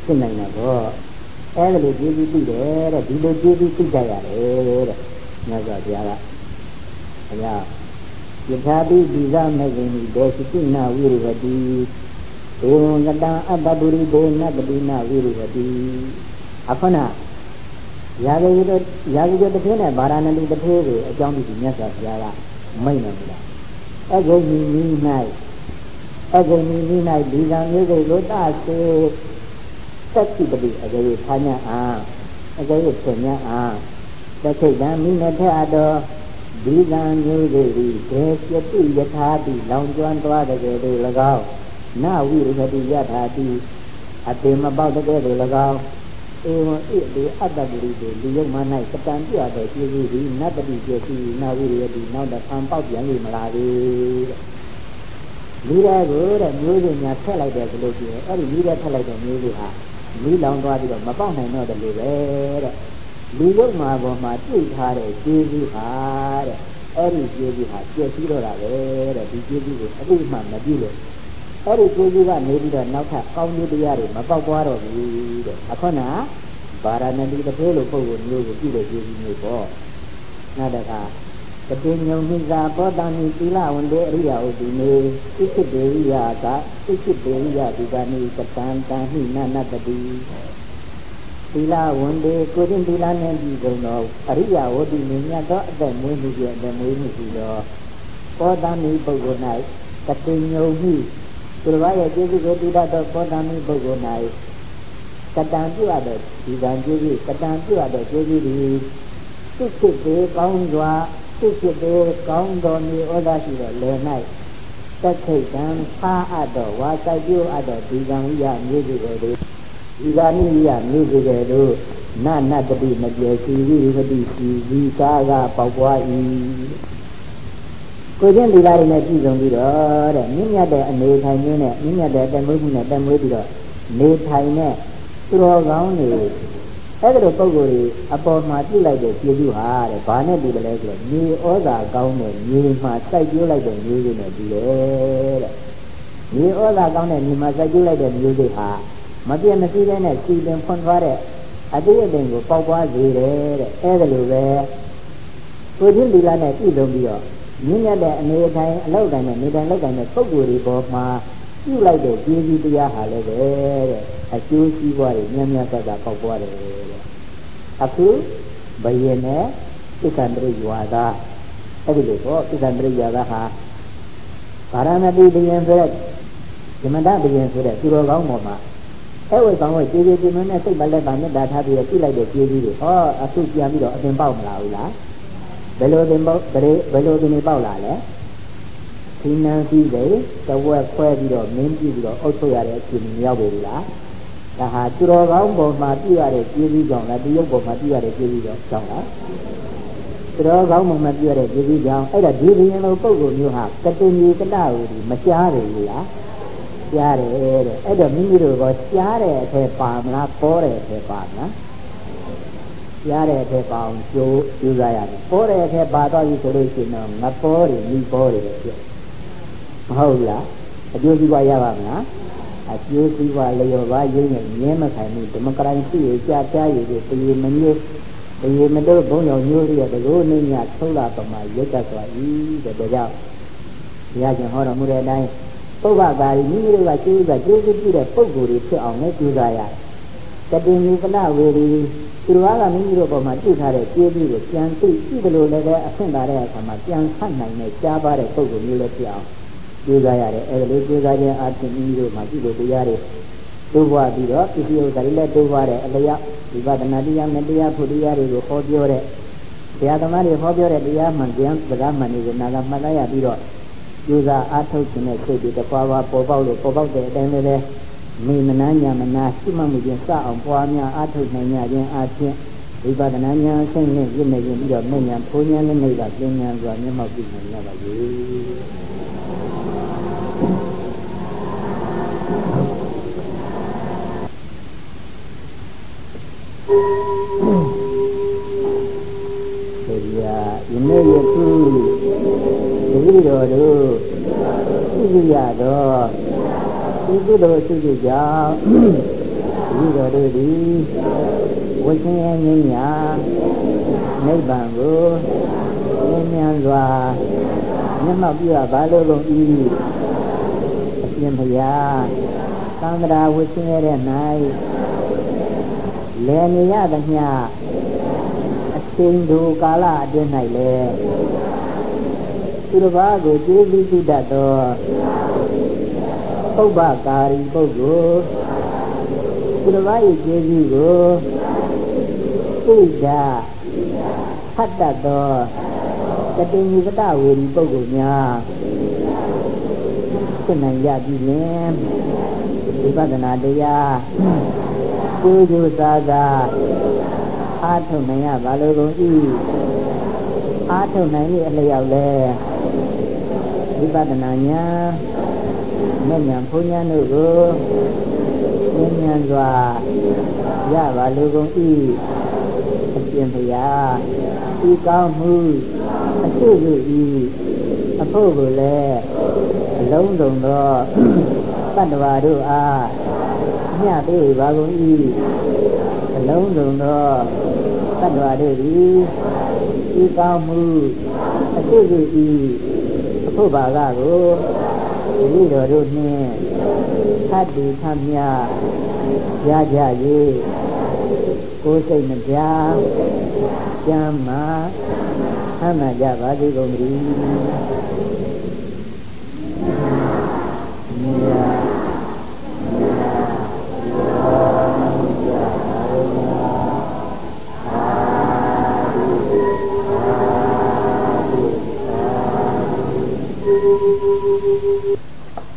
ဖြစ်နိုင်တာပေါ့အဲ့ဒါလိုကြည့်ပြီးသိတယ်တဲ့ဒီလိုကြည့်ပြီးသိကြရတယ်တဲ့မြတ်စွာဘုရားကအရာယထာတိဒီဇမဂ္ဂင်ဒီဒေသတိနာဝိရဝတိဒေဝငတံအတ္တပုရိဒေနပတိနာဝိရဝတိအခုနရာဂဝိတရာဂဝိတတစ်ခေနဲ့ဗာရာဏသီတစ်ခေကိုအကြောင်းပြုမြတ်စွာဘုရားက မိတ်နေပြီလားအဂိမိမိ၌အဂိမိမိ၌ဒီကံမျိုးကိုလိုတစေသက္တိပတိအဂိဖာညာအာအဂိဆွေညာအာတခိတံမိနထအတော်ဒီကံမျိုးကိုဒီဒေကျတိယထာတိလောင်ကျွမ်းသွားတဲ့ကဲ့သို့၎င်းနဝိရခတိယထာတိအတေမပေါက်တဲ့ကဲ့သို့၎င်း ဧဝံဣတိအတ္တပုရိသေလူယုံမ၌ကတံပြတဲ့ပြည့်စုံသည်နတ္တိပြည့်စုံနာဝိရယတိနောက်တဖန်ပေါက်ပြန်ပြီမလားလေမိတဲ့ကိုတဲ့မျိုးစုညာဆက်လိုက်တယ်ဆိုလို့ရှိရင်အဲ့ဒီမိတဲ့ဆက်လိုက်တဲ့မျိုးစုဟာမိလောင်သွားပြီးတော့မပေါက်နိုင်တော့တယ်လို့ပဲတဲ့လူရုပ်မှာပေါ်မှာတွေ့ထားတဲ့ကျေးဇူးဟာတဲ့အဲ့ဒီကျေးဇူးဟာပြည့်စည်တော့တာပဲတဲ့ဒီကျေးဇူးကိုအတိမှမပြုလို့ အဲ့ဒီကျေးဇူးကနေပြီးတော့နောက်ထပ်ကောင်းကျိုးတရားတွေမပေါက်သွားတော့ဘူးတဲ့အခုနဗာရာဏသီတစ်ပြေလို့ပုဂ္ဂိုလ်မျိုးကိုပြုတဲ့ကျေးဇူးမျိုးပေါ့နောက်တခါတတိညုံမိသာပောတံမိသီလဝန္တေအရိယဥဒိနေသိခိတေရိယကသိခိတေရိယဒီကနိကတံတံဟိနနတတိသီလဝန္တေကိုရင်သီလနဲ့ပြီးကုန်သောအရိယဝတိနေမြတ်သောအသက်မွေးမှုရဲ့အသက်မွေးမှုရှိသောပောတံမိပုဂ္ဂိုလ်၌တတိညုံမိ သူတစ်ပါးရဲ့ကျေးဇူးကိုတည်တတ်သောပောတံမိပုဂ္ဂိုလ်၌ကတံပြုရတဲ့ဒီကံကျေးဇူးကတံပြုရတဲ့ကျေးဇူးသည်သိခိတေကောင်းစွာစိတ်ဖြစ်တဲ့ကောင်းတော်မြေဩဇာရှိတဲ့လယ်၌တက်ခိတ်တံဖာအပ်တော်ဝါစိုက်ပြိုးအပ်တော်ဒီကံဝိယမျိုးစုတွေဒီကနိယမျိုးစုတွေတို့နနတတိမပြေစီဝိဝတိစီဒီကာကပေါက်ပွား၏ ကိုချင်းဒီလာတွေနဲ့ပြည်စုံပြီးတော့တဲ့မြင့်မြတ်တဲ့အနေထိုင်ခြင်းနဲ့မြင့်မြတ်တဲ့တမွေးမှုနဲ့တမွေးပြီးတော့နေထိုင်တဲ့သူတော်ကောင်းတွေအဲ့ဒါလိုပုံကိုယ်ကြီးအပေါ်မှာပြုတ်လိုက်တဲ့ကျေစုဟာတဲ့ဘာနဲ့တူတယ်လဲဆိုတော့မြေဩဇာကောင်းတဲ့မြေမှာစိုက်ပျိုးလိုက်တဲ့မျိုးစုနဲ့တူတယ်တဲ့မြေဩဇာကောင်းတဲ့မြေမှာစိုက်ပျိုးလိုက်တဲ့မျိုးစုဟာမပြည့်မစည်းတဲ့နဲ့စီပင်ဖွင့်သွားတဲ့အတိအပင်ကိုပေါက်ပွားစေတယ်တဲ့အဲ့ဒါလိုပဲကိုချင်းဒီလာနဲ့ပြည်လုံးပြီးတော့ မြင့်မြတ်တဲ့အနေထိုင်အလောက်တိုင်းနဲ့နေတိုင်းလောက်တိုင်းနဲ့ပုံကိုယ်ကြီးပေါ်မှာပြုလိုက်တဲ့ကျေးဇူးတရားဟာလည်းပဲတဲ့အကျိုးစီးပွားတွေများများဆက်ကပေါက်ပွားတယ်တဲ့အခုဘယင်နဲ့ဣက္ခန္တရိယဝါဒအဲ့ဒီလိုပေါ့ဣက္ခန္တရိယဝါဒဟာဗာရဏတိဘယင်ဆိုတဲ့ဇမန္တဘယင်ဆိုတဲ့သူတော်ကောင်းပေါ်မှာအဲ့ဝေကောင်းဝေကျေးဇူးတင်နဲ့စိတ်ပါလက်ပါမေတ္တာထားပြီးပြလိုက်တဲ့ကျေးဇူးတွေဟောအခုပြန်ပြီးတော့အသင်ပေါက်မလာဘူးလား ဘယ်လိုသင်ပေါက်ဘယ်လိုသင်ပေါက်လာလဲဒီနန်းပြီးတယ်တဝက်ခွဲပြီးတော့မင်းပြီးပြီးတော့အုပ်ချုပ်ရတဲ့အချိန်မရောက်ဘူးလားဒါဟာသူတော်ကောင်းပုံမှာပြရတဲ့ကျေးဇူးကြောင့်လားဒီရုပ်ပုံမှာပြရတဲ့ကျေးဇူးကြောင့်ကြောင့်လားသူတော်ကောင်းပုံမှာပြရတဲ့ကျေးဇူးကြောင့်အဲ့ဒါဒီဘရင်လိုပုံကိုမျိုးဟာကတိမြေကတဟူဒီမရှားတယ်ဘူးလားရှားတယ်တဲ့အဲ့တော့မိမိတို့ကရှားတဲ့အထက်ပါမလားပေါ်တဲ့အထက်ပါမလား ရှားတဲ့အထက်ပါအောင်ကျိုးကျူးစားရတယ်ပေါ်တဲ့အထက်ပါသွားပြီဆိုလို့ရှိရင်တော့ငပေါ်တယ်မိပေါ်တယ်ဖြစ်မဟုတ်လားအကျိုးစီးပွားရပါမလားအကျိုးစီးပွားလျော်ပါရင်းနဲ့မြဲမဆိုင်ဘူးဓမ္မကရိုင်းရှိရကြာကြားရည်တွေတရေမမျိုးတရေမတို့ဘုံရောင်မျိုးရတဲ့ကိုနေညထုံးလာပမာရုပ်တတ်သွား၏တဲ့ဒါကြောင့်ဘုရားရှင်ဟောတော်မူတဲ့အတိုင်းပုဗ္ဗကာရီမိမိတို့ကကျိုးစားကျိုးစုပြုတဲ့ပုံကိုယ်တွေဖြစ်အောင်လည်းကျိုးစားရတယ်တတိယကနဝေရီ သူတော်ကမိမိတို့ပေါ်မှာပြုထားတဲ့ကျေးဇူးကိုပြန်သိရှိတယ်လို့လည်းအဆင့်ပါတဲ့အခါမှာပြန်ဆတ်နိုင်တဲ့ကြားပါတဲ့ပုံကိုမျိုးလည်းဖြစ်အောင်ကြိုးစားရတယ်အဲဒါလေးကြိုးစားခြင်းအပြင်မိမိတို့မှာရှိတဲ့တရားတွေတိုးပွားပြီးတော့ပစ္စည်းဥစ္စာတွေလည်းတိုးပွားတဲ့အလျောက်ဝိပဿနာတရားနဲ့တရားဖို့တရားတွေကိုဟောပြောတဲ့တရားသမားတွေဟောပြောတဲ့တရားမှန်တရားစကားမှန်တွေကိုနာကမှတ်လိုက်ရပြီးတော့ကြိုးစားအားထုတ်ခြင်းနဲ့စိတ်တွေတပွားပွားပေါ်ပေါက်လို့ပေါ်ပေါက်တဲ့အတိုင်းလည်း မိမနာညာမနာရှိမှမှုခြင်းစအောင်ပွားများအားထုတ်နိုင်ကြခြင်းအပြင်ဝိပဿနာဉာဏ်ဆင့်နဲ့ပြည့်နေခြင်းပြီးတော့မြညာဘုံဉာဏ်နဲ့နေတာပညာစွာမျက်မှောက်ပြုနိုင်ရပါစေတရားယနေ့ယခုတတိတော်တို့သိရတော့ ဒီကုသိုလ်ရှိကြကြောင့်ဒီတော်တို့သည်ဝိရှင်ရဲ့ဉာဏ်ညာနိဗ္ဗာန်ကိုဉာဏ်မြန်စွာမျက်မှောက်ပြရပါလို့ကုန်၏အရှင်ဘုရားသံဃာဝိရှင်ရဲ့၌လယ်နေရသမျှအချိန်တို့ကာလအတွင်း၌လည်းသူတစ်ပါးကိုကျေးဇူးပြုတတ်သော ပုဗ္ဗကာရီပုဂ္ဂိုလ်သူတစ်ပါး၏ကျေးဇူးကိုသိတာဖတ်တတ်သောတတိယကတဝေဒီပုဂ္ဂိုလ်များဖြစ်နိုင်ကြပြီလင်ဝိပဿနာတရားကိုယ်ကျိုးစားသာအားထုတ်နိုင်ရပါလို့ကုန်ဤအားထုတ်နိုင်ရဲ့အလျောက်လဲဝိပဿနာဉာဏ် မဉ္ဇဉ်ဘုံညာတို့ကိုဉာဏ်ဉာဏ်စွာရပါလိုကုန်၏အရှင်ဘုရားဤကောင်းမှုအရှိစုဤအဖို့ကိုလည်းအလုံးစုံသောတတ္တဝါတို့အားမျှပေးပါကုန်၏အလုံးစုံသောတတ္တဝါတို့သည်ဤကောင်းမှုအရှိစုဤအဖို့ပါကကို ဒီတော်တို့နှင့်သတ္တိသမြရကြ၍ကိုယ်စိတ်နှပြကျမ်းမာဆန္ဒကြပါစေကုန်သတည်း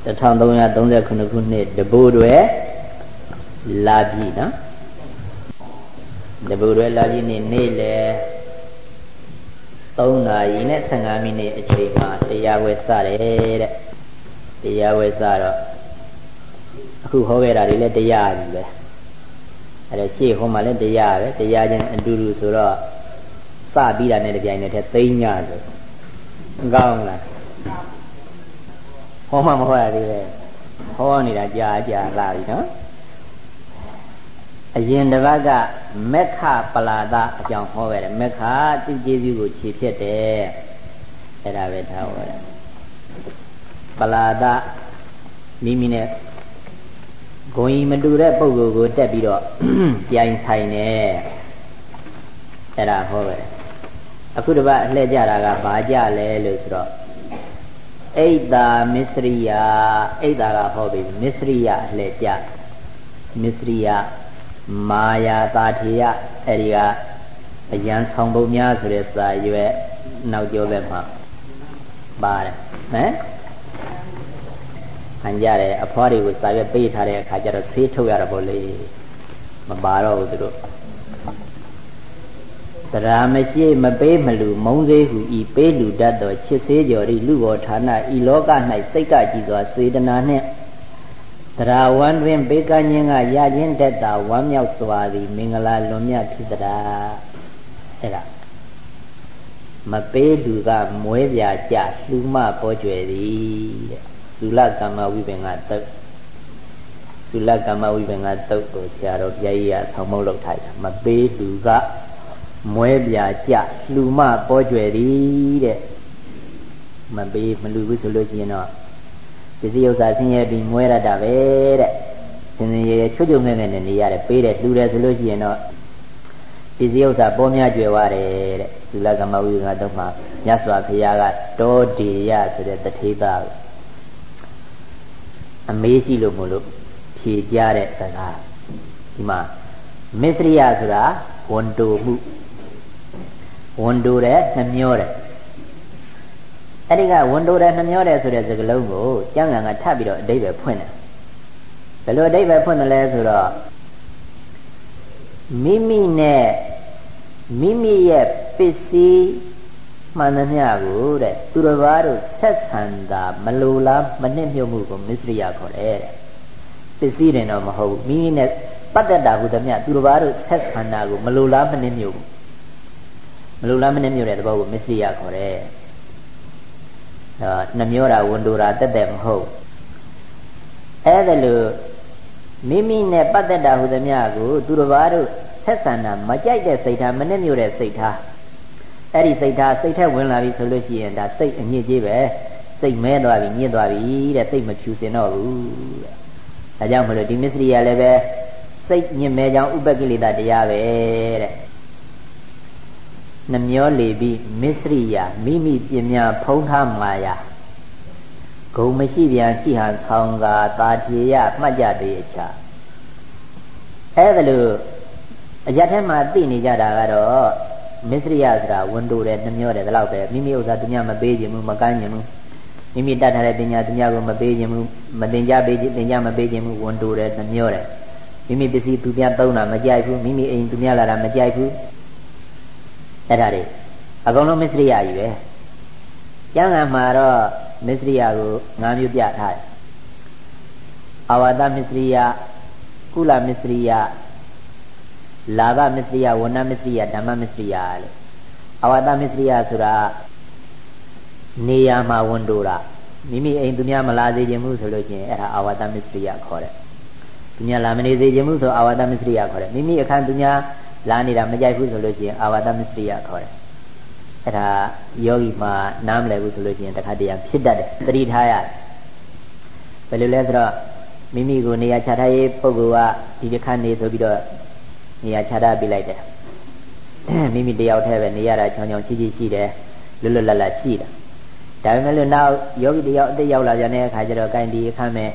1339ခုနှစ်တဘူတွေလာပြီနော်တဘူတွေလာပြီနေ့နေ့လေ3နာရီနဲ့15မိနစ်အချိန်မှာတရားဝဲစတယ်တဲ့တရားဝဲစတော့အခုဟောခဲ့တာတွေလည်းတရားပြီပဲအဲ့ဒါရှေ့ဟောမှလည်းတရားပဲတရားချင်းအတူတူဆိုတော့စပြီးတာနဲ့တပြိုင်နက်တည်းသိညာဆိုကောင်းလား ဟောမှမဟောရသေးပဲဟောနေတာကြာကြာလာပြီနော်အရင်တစ်ပတ်ကမက္ခပလာဒအကြောင်းဟောခဲ့တယ်မက္ခသူကျေးဇူးကိုခြေဖြစ်တယ်အဲ့ဒါပဲထားဟောတယ်ပလာဒမိမိနဲ့ဂုံကြီးမတူတဲ့ပုံကိုယ်ကိုတက်ပြီးတော့ပြိုင်ဆိုင်တယ်အဲ့ဒါဟောခဲ့တယ်အခုတစ်ပတ်အလှည့်ကြတာကဘာကြလဲလို့ဆိုတော့ အိတ်တာမစ္စရိယအိတ်တာကဟောပြီမစ္စရိယအလှည့်ကြမစ္စရိယမာယာတာထေယအဲ့ဒီကအယံဆောင်ပုံများဆိုတဲ့စာရွယ်နောက်ကျောဘက်မှာပါတယ်ဟမ်ခံကြတယ်အဖွားတွေကိုစာရွက်ပေးထားတဲ့အခါကျတော့ဆေးထုတ်ရတာပေါ့လေမပါတော့ဘူးသူတို့ တရားမရှိမပေးမလူမုံသေးဟုဤပေးလူတတ်သောချစ်သေးကြော်ဤလူဘောဌာနဤလောက၌စိတ်ကကြည်စွာစေတနာနှင့်တရားဝမ်းတွင်ဘေကညင်းကရခြင်းတတ်တာဝမ်းမြောက်စွာသည်မင်္ဂလာလွန်မြတ်ဖြစ်တရာအဲ့ဒါမပေးလူကမွဲပြကြလှူမပေါ်ကျွယ်သည်တဲ့သုလကမ္မဝိပင်္ဂတုတ်သုလကမ္မဝိပင်္ဂတုတ်ကိုဆရာတော်ဘုရားကြီးကဆောင်းမုတ်လုပ်ထားတယ်မပေးလူက မွဲပြကြလှူမပေါ်ကျွယ်သည်တဲ့မပေးမလူဘူးဆိုလို့ရှိရင်တော့ပစ္စည်းဥစ္စာဆင်းရဲပြီးမွဲရတာပဲတဲ့စင်စင်ရဲရဲချွတ်ချွတ်ငဲ့ငဲ့နဲ့နေရတယ်ပေးတယ်လှူတယ်ဆိုလို့ရှိရင်တော့ပစ္စည်းဥစ္စာပေါ်များကျွယ်သွားတယ်တဲ့သုလကမဝိကတော့မှမြတ်စွာဘုရားကတောဒေယဆိုတဲ့တထေသာအမေးရှိလို့မလို့ဖြေကြတဲ့စကားဒီမှာမစ္စရိယဆိုတာဝန်တိုမှု ဝန်တိုတယ်နှမျောတယ်အဲ့ဒီကဝန်တိုတယ်နှမျောတယ်ဆိုတဲ့စကားလုံးကိုကျမ်းဂန်ကထပ်ပြီးတော့အဓိပ္ပာယ်ဖွင့်တယ်ဘယ်လိုအဓိပ္ပာယ်ဖွင့်တယ်လဲဆိုတော့မိမိနဲ့မိမိရဲ့ပစ္စည်းမှန်သမျှကိုတဲ့သူတစ်ပါးတို့ဆက်ဆံတာမလိုလားမနစ်မြုပ်မှုကိုမစ္စရိယခေါ်တယ်တဲ့ပစ္စည်းတယ်တော့မဟုတ်ဘူးမိမိနဲ့ပတ်သက်တာဟုသမျှသူတစ်ပါးတို့ဆက်ဆံတာကိုမလိုလားမနစ်မြုပ်ဘူး မလိုလားမနှမျိုးတဲ့သဘောကိုမစ္စရိယခေါ်တယ်။အဲနှမျိုးတာဝန်တူတာတက်တက်မဟုတ်။အဲဒါလို့မိမိနဲ့ပတ်သက်တာဟူသမျှကို သူတစ်ပါးတို့ဆက်ဆံတာမကြိုက်တဲ့စိတ်ထားမနှမျိုးတဲ့စိတ်ထားအဲ့ဒီစိတ်ထားစိတ်ထက်ဝင်လာပြီဆိုလို့ရှိရင်ဒါစိတ်အညစ်အကြေးပဲစိတ်မဲသွားပြီညစ်သွားပြီတဲ့စိတ်မဖြူစင်တော့ဘူးတဲ့။ဒါကြောင့်မလို့ဒီမစ္စရိယလည်းပဲစိတ်ညစ်မဲကြောင့်ဥပကိလေသာတရားပဲတဲ့ နှမျောလေပြီးမစ္စရိယမိမိပြင်းများဖုံးထားမာယာဂုံမရှိပြန်ရှိဟန်ဆောင်ကတာထေရမှတ်ကြသေးအချာအဲဒါလို့အရထဲမှာသိနေကြတာကတော့မစ္စရိယဆိုတာဝန်တိုတယ်နှမျောတယ်ဒါတော့ပဲမိမိဥစ္စာသူများမပေးခြင်းဘူးမကမ်းခြင်းဘူးမိမိတတ်ထားတဲ့တင်ညာသူများကိုမပေးခြင်းဘူးမတင်ကြပေးခြင်းတင်ကြမပေးခြင်းဘူးဝန်တိုတယ်နှမျောတယ်မိမိပစ္စည်းသူများသုံးတာမကြိုက်ဘူးမိမိအိမ်သူများလာတာမကြိုက်ဘူး အဲ့ဒါတွေအကုန်လုံးမစ္စရိယကြီးပဲကျမ်းဂန်မှာတော့မစ္စရိယကို၅မျိုးပြထားတယ်အာဝါဒမစ္စရိယကုလမစ္စရိယလာဘမစ္စရိယဝဏမစ္စရိယဓမ္မမစ္စရိယလို့အာဝါဒမစ္စရိယဆိုတာနေရာမှာဝန်တိုတာမိမိအိမ်သူများမလာစေခြင်းမှုဆိုလို့ချင်းအဲ့ဒါအာဝါဒမစ္စရိယခေါ်တယ်သူများလာမနေစေခြင်းမှုဆိုအာဝါဒမစ္စရိယခေါ်တယ်မိမိအခန်းသူများ လာနေတာမကြိုက်ဘူးဆိုလို့ချင်းအာဝါဒမစ္စရိယခေါ်တယ်အဲ့ဒါယောဂီမှာနားမလည်ဘူးဆိုလို့ချင်းတခါတည်းဖြစ်တတ်တယ်သတိထားရတယ်ဘယ်လိုလဲဆိုတော့မိမိကိုနေရာချထားရေးပုဂ္ဂိုလ်ကဒီတစ်ခါနေဆိုပြီးတော့နေရာချထားပေးလိုက်တယ်မိမိတယောက်တည်းပဲနေရတာချောင်းချောင်းချီချီရှိတယ်လွတ်လွတ်လပ်လပ်ရှိတာဒါပေမဲ့လို့နောက်ယောဂီတယောက်အသက်ရောက်လာကြတဲ့အခါကျတော့ကိုင်းဒီအခန်းမဲ့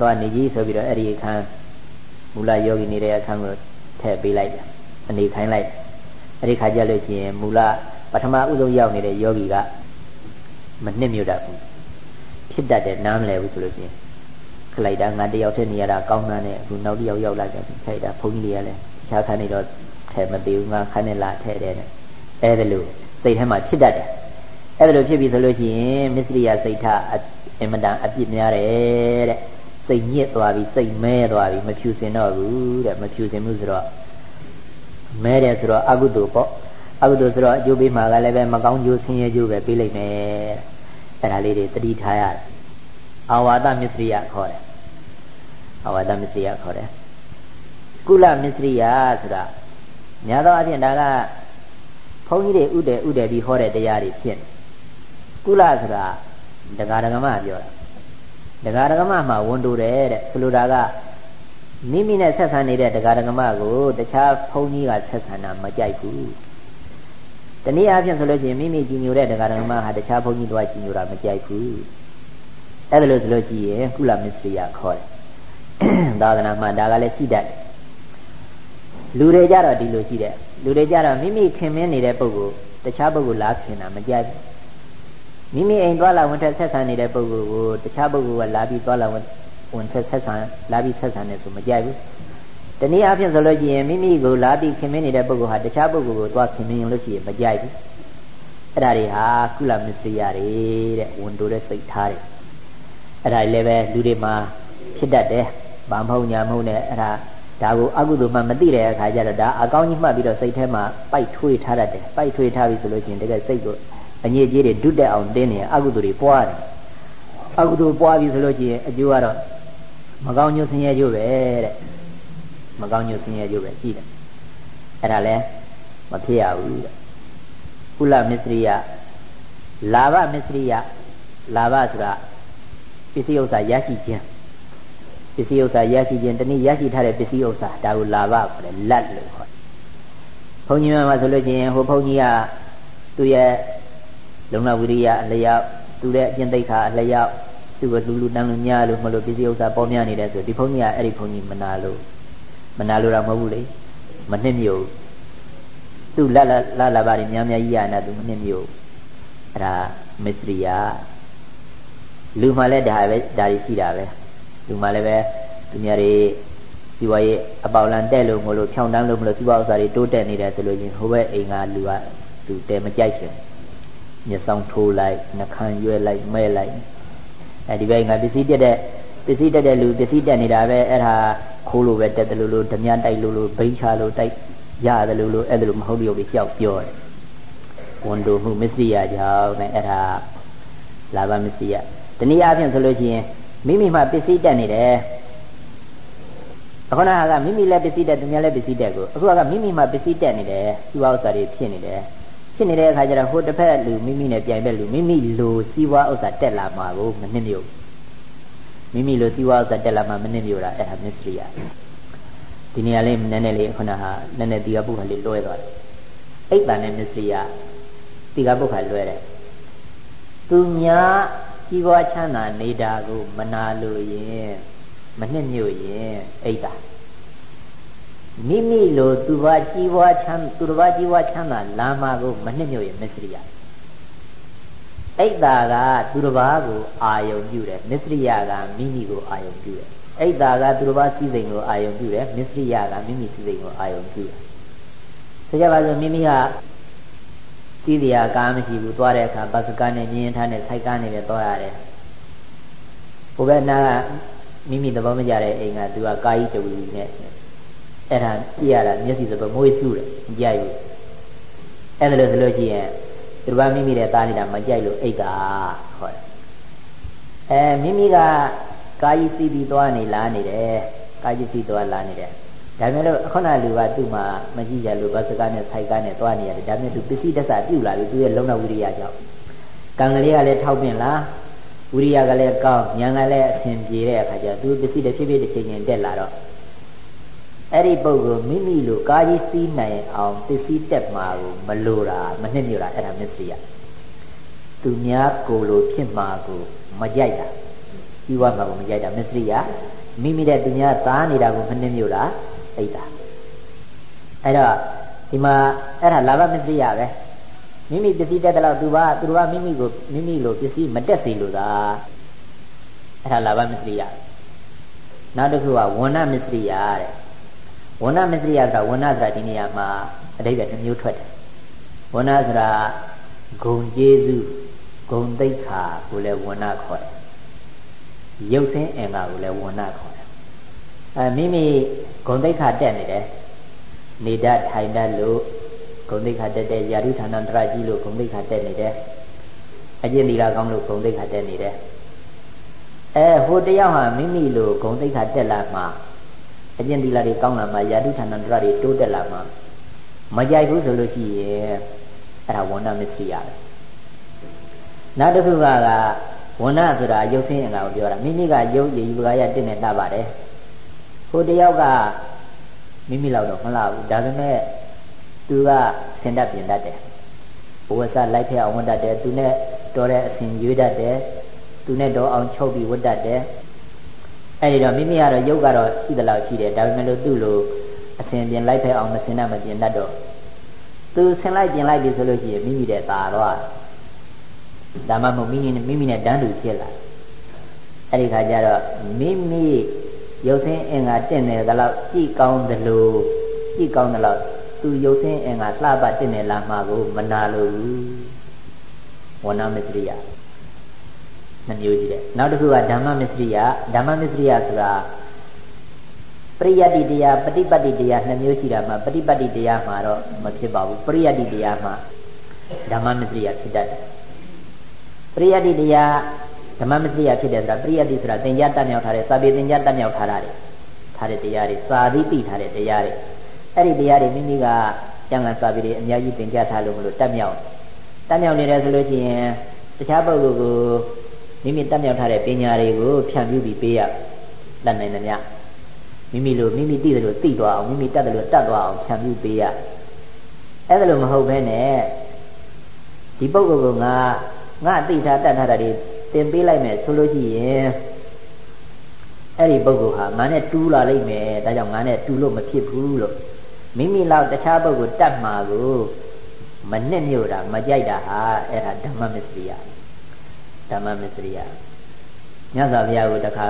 သွားနေကြီးဆိုပြီးတော့အဲ့ဒီအခန်းမူလယောဂီနေတဲ့အခန်းကို ထည့်ပေးလိုက်တယ်အနေခိုင်းလိုက်အဲ့ဒီခါကျလို့ရှိရင်မူလပထမဥဆုံးရောက်နေတဲ့ယောဂီကမနှစ်မြို့တတ်ဘူးဖြစ်တတ်တယ်နားမလဲဘူးဆိုလို့ရှိရင်ခလိုက်တာငါတယောက်တည်းနေရတာကောင်းတာနဲ့အခုနောက်တယောက်ရောက်လာကြပြီခိုက်တာဘုန်းကြီးတွေကလည်းခြားခန်းနေတော့ထဲမသေးဘူးငါခန်းနဲ့လာထဲတယ်နဲ့အဲ့ဒါလို့စိတ်ထဲမှာဖြစ်တတ်တယ်အဲ့ဒါလို့ဖြစ်ပြီဆိုလို့ရှိရင်မစ္စရိယစိတ်ထအင်မတန်အပြစ်များတယ်တဲ့ စိတ်ညစ်သွားပြီစိတ်မဲသွားပြီမဖြူစင်တော့ဘူးတဲ့မဖြူစင်မှုဆိုတော့မဲတယ်ဆိုတော့အကုသိုလ်ပေါ့အကုသိုလ်ဆိုတော့အကျိုးပေးမှာကလည်းပဲမကောင်းကျိုးဆင်းရဲကျိုးပဲပေးလိုက်မယ်အဲ့ဒါလေးတွေတတိထားရတယ်အာဝါဒမစ္စရိယခေါ်တယ်အာဝါဒမစ္စရိယခေါ်တယ်ကုလမစ္စရိယဆိုတာများသောအားဖြင့်ဒါကဘုန်းကြီးတွေဥတယ်ဥတယ်ပြီးဟောတဲ့တရားတွေဖြစ်ကုလဆိုတာဒကာဒကမပြောတာ ဒကာဒကမမှာဝန်တိုတယ်တဲ့ဆိုလိုတာကမိမိနဲ့ဆက်ဆံနေတဲ့ဒကာဒကမကိုတခြားဘုန်းကြီးကဆက်ဆံတာမကြိုက်ဘူးတနည်းအားဖြင့်ဆိုလို့ရှိရင်မိမိကြည်ညိုတဲ့ဒကာဒကမဟာတခြားဘုန်းကြီးတို့ကကြည်ညိုတာမကြိုက်ဘူးအဲ့ဒါလို့ဆိုလို့ရှိရင်ကုလမစ္စရိယခေါ်တယ်သာသနာမှာဒါကလည်းရှိတတ်တယ်လူတွေကြတော့ဒီလိုရှိတယ်လူတွေကြတော့မိမိခင်မင်းနေတဲ့ပုဂ္ဂိုလ်တခြားပုဂ္ဂိုလ်လားခင်တာမကြိုက်ဘူး မိမိအိမ်သွားလာဝင်ထက်ဆက်ဆံနေတဲ့ပုဂ္ဂိုလ်ကိုတခြားပုဂ္ဂိုလ်ကလာပြီးသွားလာဝင်ထက်ဆက်ဆံလာပြီးဆက်ဆံနေဆိုမကြိုက်ဘူးတနည်းအားဖြင့်ဆိုလို့ရှိရင်မိမိကိုလာပြီးခင်မင်းနေတဲ့ပုဂ္ဂိုလ်ဟာတခြားပုဂ္ဂိုလ်ကိုသွားခင်မင်းလို့ရှိရင်မကြိုက်ဘူးအဲ့ဒါတွေဟာကုလမစ္စရိယတွေတဲ့ဝန်တိုတဲ့စိတ်ထားတယ်အဲ့ဒါလည်းပဲလူတွေမှာဖြစ်တတ်တယ်ဘာမဟုတ်ညာမဟုတ်နဲ့အဲ့ဒါဒါကိုအကုသိုလ်မှမသိတဲ့အခါကျတော့ဒါအကောင်းကြီးမှတ်ပြီးတော့စိတ်ထဲမှာပိုက်ထွေးထားတတ်တယ်ပိုက်ထွေးထားပြီဆိုလို့ချင်းတကယ်စိတ်ကို အညစ်အကြေးတွေဒုတက်အောင်တင်းနေအကုသိုလ်တွေပွားတယ်အကုသိုလ်ပွားပြီဆိုလို့ချင်းအကျိုးကတော့မကောင်းညှို့ဆင်းရဲကြိုးပဲတဲ့မကောင်းညှို့ဆင်းရဲကြိုးပဲရှိတယ်အဲ့ဒါလဲမဖြစ်ရဘူးတဲ့ကုလမစ္စရိယလာဘမစ္စရိယလာဘဆိုတာပစ္စည်းဥစ္စာရရှိခြင်းပစ္စည်းဥစ္စာရရှိခြင်းတနည်းရရှိထားတဲ့ပစ္စည်းဥစ္စာဒါကိုလာဘခေါ်တယ်လက်လို့ခေါ်တယ်ဘုန်းကြီးများမှာဆိုလို့ချင်းဟိုဘုန်းကြီးကသူ့ရဲ့ လုံလဝိရိယအလျောက်သူ့ရဲ့အကျင့်သိက္ခာအလျောက်သူ့ကိုလူလူတန်းလူညာလို့မလို့ပစ္စည်းဥစ္စာပေါ်များနေတယ်ဆိုဒီဘုန်းကြီးကအဲ့ဒီဘုန်းကြီးမနာလို့မနာလို့တော့မဟုတ်ဘူးလေမနှစ်မြို့သူ့လက်လက်လာပါတွေများများကြီးရနာသူမနှစ်မြို့အဲ့ဒါမစ္စရိယလူမှလည်းဒါပဲဒါတွေရှိတာပဲလူမှလည်းပဲသူများတွေဒီဝါရဲ့အပေါလံတက်လို့မလို့ဖြောင်းတန်းလို့မလို့စီးပွားဥစ္စာတွေတိုးတက်နေတယ်ဆိုလို့ရင်ဟိုဘက်အိမ်ကလူကသူတဲမကြိုက်ရှင် မျက်စောင်းထိုးလိုက်နှခမ်းရွဲလိုက်မဲလိုက်အဲဒီဘက်ကပစ္စည်းတက်တဲ့ပစ္စည်းတက်တဲ့လူပစ္စည်းတက်နေတာပဲအဲ့ဒါခိုးလို့ပဲတက်တယ်လို့လို့ဓမြတိုက်လို့လို့ဘိန်းချလို့တိုက်ရတယ်လို့လို့အဲ့ဒါလို့မဟုတ်ရုပ်တွေလျှောက်ပြောတယ်ဝန်တိုမှုမစ္စရိယကြောင့်နဲ့အဲ့ဒါလာဘမစ္စရိယတနည်းအားဖြင့်ဆိုလို့ရှိရင်မိမိမှပစ္စည်းတက်နေတယ်အခုနကမိမိလည်းပစ္စည်းတက်သူများလည်းပစ္စည်းတက်ကိုအခုကမိမိမှပစ္စည်းတက်နေတယ်စီးပွားဥစ္စာတွေဖြစ်နေတယ် ဖြစ်နေတဲ့အခါကျတော့ဟိုတစ်ဖက်လူမိမိနဲ့ပြိုင်ဘက်လူမိမိလိုစီးပွားဥစ္စာတက်လာမှာကိုမနှိမ့်မြို့မိမိလိုစီးပွားဥစ္စာတက်လာမှာမနှိမ့်မြို့တာအဲ့ဒါမစ္စရိယဒီနေရာလေးနည်းနည်းလေးခုနကနည်းနည်းဒီကပုခါလေးလွဲသွားတယ်အိတ်တန်နဲ့မစ္စရိယဒီကပုခါလွဲတယ်သူများကြီးပွားချမ်းသာနေတာကိုမနာလို့ရင်မနှစ်မြို့ရင်အိတ်တာ မိမိလိုသူဘာကြီးပွားချမ်းသူတစ်ပါးကြီးပွားချမ်းသာလာမှာကိုမနှစ်မြို့ရင်မစ္စရိယအိတ်တာကသူတစ်ပါးကိုအာယုံပြုတယ်မစ္စရိယကမိမိကိုအာယုံပြုတယ်အိတ်တာကသူတစ်ပါးစည်းစိမ်ကိုအာယုံပြုတယ်မစ္စရိယကမိမိစည်းစိမ်ကိုအာယုံပြုတယ်ဆိုကြပါစို့မိမိကစီးတရားကားမရှိဘူးသွားတဲ့အခါဘတ်စကားနဲ့မြင်းထားနဲ့စိုက်ကားနဲ့ပဲသွားရတယ်ဟိုဘက်နာကမိမိသဘောမကျတဲ့အိမ်ကသူကကာယီတူနဲ့ အဲ့ဒါကြည့်ရတာမျက်စိသဘောမွေးစုတယ်မကြိုက်ဘူးအဲ့ဒါလို့ဆိုလို့ရှိရင်သူကမိမိတဲ့သားနေတာမကြိုက်လို့အိတ်ကဟောတယ်အဲမိမိကကာယီစီးပြီးသွားနေလားနေတယ်ကာယီစီးသွားလားနေတယ်ဒါပေမဲ့လို့ခုနလူကသူ့မှာမကြည့်ကြလို့ဘတ်စကားနဲ့ဆိုင်ကားနဲ့သွားနေရတယ်ဒါပေမဲ့သူပစ္စည်းတစ္ဆာပြုတ်လာပြီသူရဲ့လုံလဝိရိယကြောင့်ကံကလေးကလည်းထောက်ပင်လားဝိရိယကလည်းကောင်းဉာဏ်ကလည်းအဆင်ပြေတဲ့အခါကျသူပစ္စည်းတစ်ဖြည်းဖြည်းတစ်ချိန်ချင်းတက်လာတော့ အဲ့ဒီပုဂ္ဂိုလ်မိမိလိုကာကြီးစီးနိုင်အောင်ပစ္စည်းတက်မှာကိုမလိုတာမနှစ်မြို့တာအဲ့ဒါမစ္စရိယသူများကိုလိုဖြစ်မှာကိုမကြိုက်တာပြီးွားမှာကိုမကြိုက်တာမစ္စရိယမိမိတဲ့သူများသားနေတာကိုမနှစ်မြို့တာအိတ်တာအဲ့တော့ဒီမှာအဲ့ဒါလာဘမစ္စရိယပဲမိမိပစ္စည်းတက်တဲ့လောက်သူကသူတို့ကမိမိကိုမိမိလိုပစ္စည်းမတက်စေလို့သာအဲ့ဒါလာဘမစ္စရိယနောက်တစ်ခုကဝဏ္ဏမစ္စရိယတဲ့ ဝဏ္ဏမစ္စရိယဆိုတာဝဏ္ဏဆိုတာဒီနေရာမှာအတိတ်ကတစ်မျိုးထွက်တယ်ဝဏ္ဏဆိုတာဂုံကျေးဇူးဂုံသိက္ခာကိုလည်းဝဏ္ဏခေါ်တယ်ရုပ်ဆင်းအင်္ဂါကိုလည်းဝဏ္ဏခေါ်တယ်အဲမိမိဂုံသိက္ခာတက်နေတယ်နေတတ်ထိုင်တတ်လို့ဂုံသိက္ခာတက်တဲ့ယာရုဌာနတရကြီးလို့ဂုံသိက္ခာတက်နေတယ်အကျင့်ဒီလာကောင်းလို့ဂုံသိက္ခာတက်နေတယ်အဲဟိုတယောက်ဟာမိမိလိုဂုံသိက္ခာတက်လာမှ အကျင့်ဒီလာတွေကောင်းလာမှယာတုဌာနတရတွေတိုးတက်လာမှမကြိုက်ဘူးဆိုလို့ရှိရင်အဲ့ဒါဝန္ဒမစ္စရိယပဲနောက်တစ်ခုကကဝန္ဒဆိုတာရုပ်ဆင်းအင်္ဂါကိုပြောတာမိမိကရုပ်ရည်ယူကာယတင့်နေတတ်ပါတယ်ဟိုတယောက်ကမိမိလောက်တော့မလာဘူးဒါပေမဲ့သူကဆင်တတ်ပြင်တတ်တယ်ဘဝဆလိုက်ဖျက်အောင်ဝတ်တတ်တယ်သူနဲ့တော်တဲ့အစဉ်ရွေးတတ်တယ်သူနဲ့တော်အောင်ချုပ်ပြီးဝတ်တတ်တယ် အဲ့ဒီတော့မိမိကတော့ယုတ်ကတော့ရှိသလောက်ရှိတယ်ဒါပေမဲ့လို့သူ့လိုအစဉ်ပြင်လိုက်ဖက်အောင်မစင်တတ်မပြင်တတ်တော့သူဆင်လိုက်ပြင်လိုက်ပြီဆိုလို့ရှိရင်မိမိတဲ့ตาတော့ဒါမှမဟုတ်မိမိနဲ့မိမိနဲ့တန်းတူဖြစ်လာအဲ့ဒီခါကျတော့မိမိရုပ်ဆင်းအင်္ဂါတင့်တယ်သလောက်ကြည်ကောင်းတယ်လို့ကြည်ကောင်းတယ်လို့သူရုပ်ဆင်းအင်္ဂါလှပတင့်တယ်လာမှာကိုမနာလို့ဝဏမစ္စရိယ နှမျိုးကြီးတယ်နောက်တစ်ခုကဓမ္မမစ္စရိယဓမ္မမစ္စရိယဆိုတာပရိယတ္တိတရားပฏิပတ်တိတရားနှမျိုးရှိတာမှာပฏิပတ်တိတရားမှာတော့မဖြစ်ပါဘူးပရိယတ္တိတရားမှာဓမ္မမစ္စရိယဖြစ်တတ်တယ်ပရိယတ္တိတရားဓမ္မမစ္စရိယဖြစ်တယ်ဆိုတာပရိယတ္တိဆိုတာသင်ကြားတတ်မြောက်ထားတဲ့စာပေသင်ကြားတတ်မြောက်ထားတာတွေထားတဲ့တရားတွေစာသီးသိထားတဲ့တရားတွေအဲ့ဒီတရားတွေမိမိကကျန်ကန်စာပေတွေအများကြီးသင်ကြားထားလို့မလို့တတ်မြောက်တတ်မြောက်နေတယ်ဆိုလို့ရှိရင်တခြားပုဂ္ဂိုလ်ကို မိမိတတ်မြောက်ထားတဲ့ပညာတွေကိုဖြန့်ဖြူးပြီးပေးရတတ်နိုင်တယ်များမိမိလိုမိမိသိတယ်လို့သိသွားအောင်မိမိတတ်တယ်လို့တတ်သွားအောင်ဖြန့်ဖြူးပေးရအဲ့ဒါလိုမဟုတ်ဘဲနဲ့ဒီပုဂ္ဂိုလ်ကငါငါသိထားတတ်ထားတာတွေသင်ပေးလိုက်မယ်ဆိုလို့ရှိရင်အဲ့ဒီပုဂ္ဂိုလ်ဟာငါနဲ့တူးလာလိမ့်မယ်ဒါကြောင့်ငါနဲ့တူးလို့မဖြစ်ဘူးလို့မိမိလောက်တခြားပုဂ္ဂိုလ်တတ်မှာကိုမနဲ့မြို့တာမကြိုက်တာဟာအဲ့ဒါဓမ္မမစ္စရိယ ဓမ္မမစ္စရိယမြတ်စွာဘုရားကိုတခါ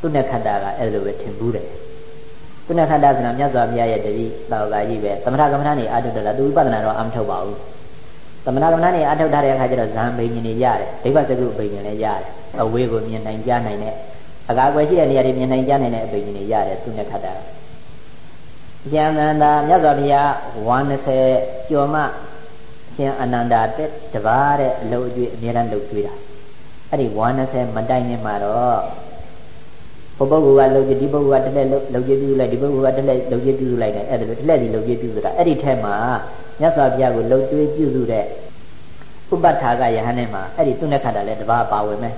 သူနဲ့ခတ္တာကအဲ့လိုပဲထင်ဘူးတယ်သူနဲ့ခတ္တာဆိုတာမြတ်စွာဘုရားရဲ့တပည့်တော်ကကြီးပဲသမထကမ္မထာနေအာထုတ်တယ်လားသူဝိပဿနာတော့အမထုတ်ပါဘူးသမထကမ္မထာနေအာထုတ်ထားတဲ့အခါကျတော့ဇံဘိညာဉ်တွေရတယ်ဒိဗ္ဗစကုဘိညာဉ်လည်းရတယ်အဝေးကိုမြင်နိုင်ကြားနိုင်တဲ့အကာအကွယ်ရှိတဲ့နေရာတွေမြင်နိုင်ကြားနိုင်တဲ့အဘိညာဉ်တွေရတယ်သူနဲ့ခတ္တာကျန်တန်တာမြတ်စွာဘုရား120ကျော်မှ ရှင်အနန္ဒာတက်တပါးတဲ့အလုပ်အကျွေးအများအားလုပ်ကျွေးတာအဲ့ဒီ120မတိုင်နေမှာတော့ဘုပုဂ္ဂိုလ်ကလုပ်ကြည့်ဒီပုဂ္ဂိုလ်ကတစ်လက်လုပ်ကြည့်ပြုလိုက်ဒီပုဂ္ဂိုလ်ကတစ်လက်လုပ်ကြည့်ပြုလိုက်တယ်အဲ့ဒါလိုတစ်လက်စီလုပ်ကြည့်ပြုဆိုတာအဲ့ဒီထဲမှာမြတ်စွာဘုရားကိုလုပ်ကျွေးပြုစုတဲ့ဥပ္ပထာကယဟန်နဲ့မှာအဲ့ဒီသူနဲ့ခန္ဓာလည်းတပါးပါဝင်မယ်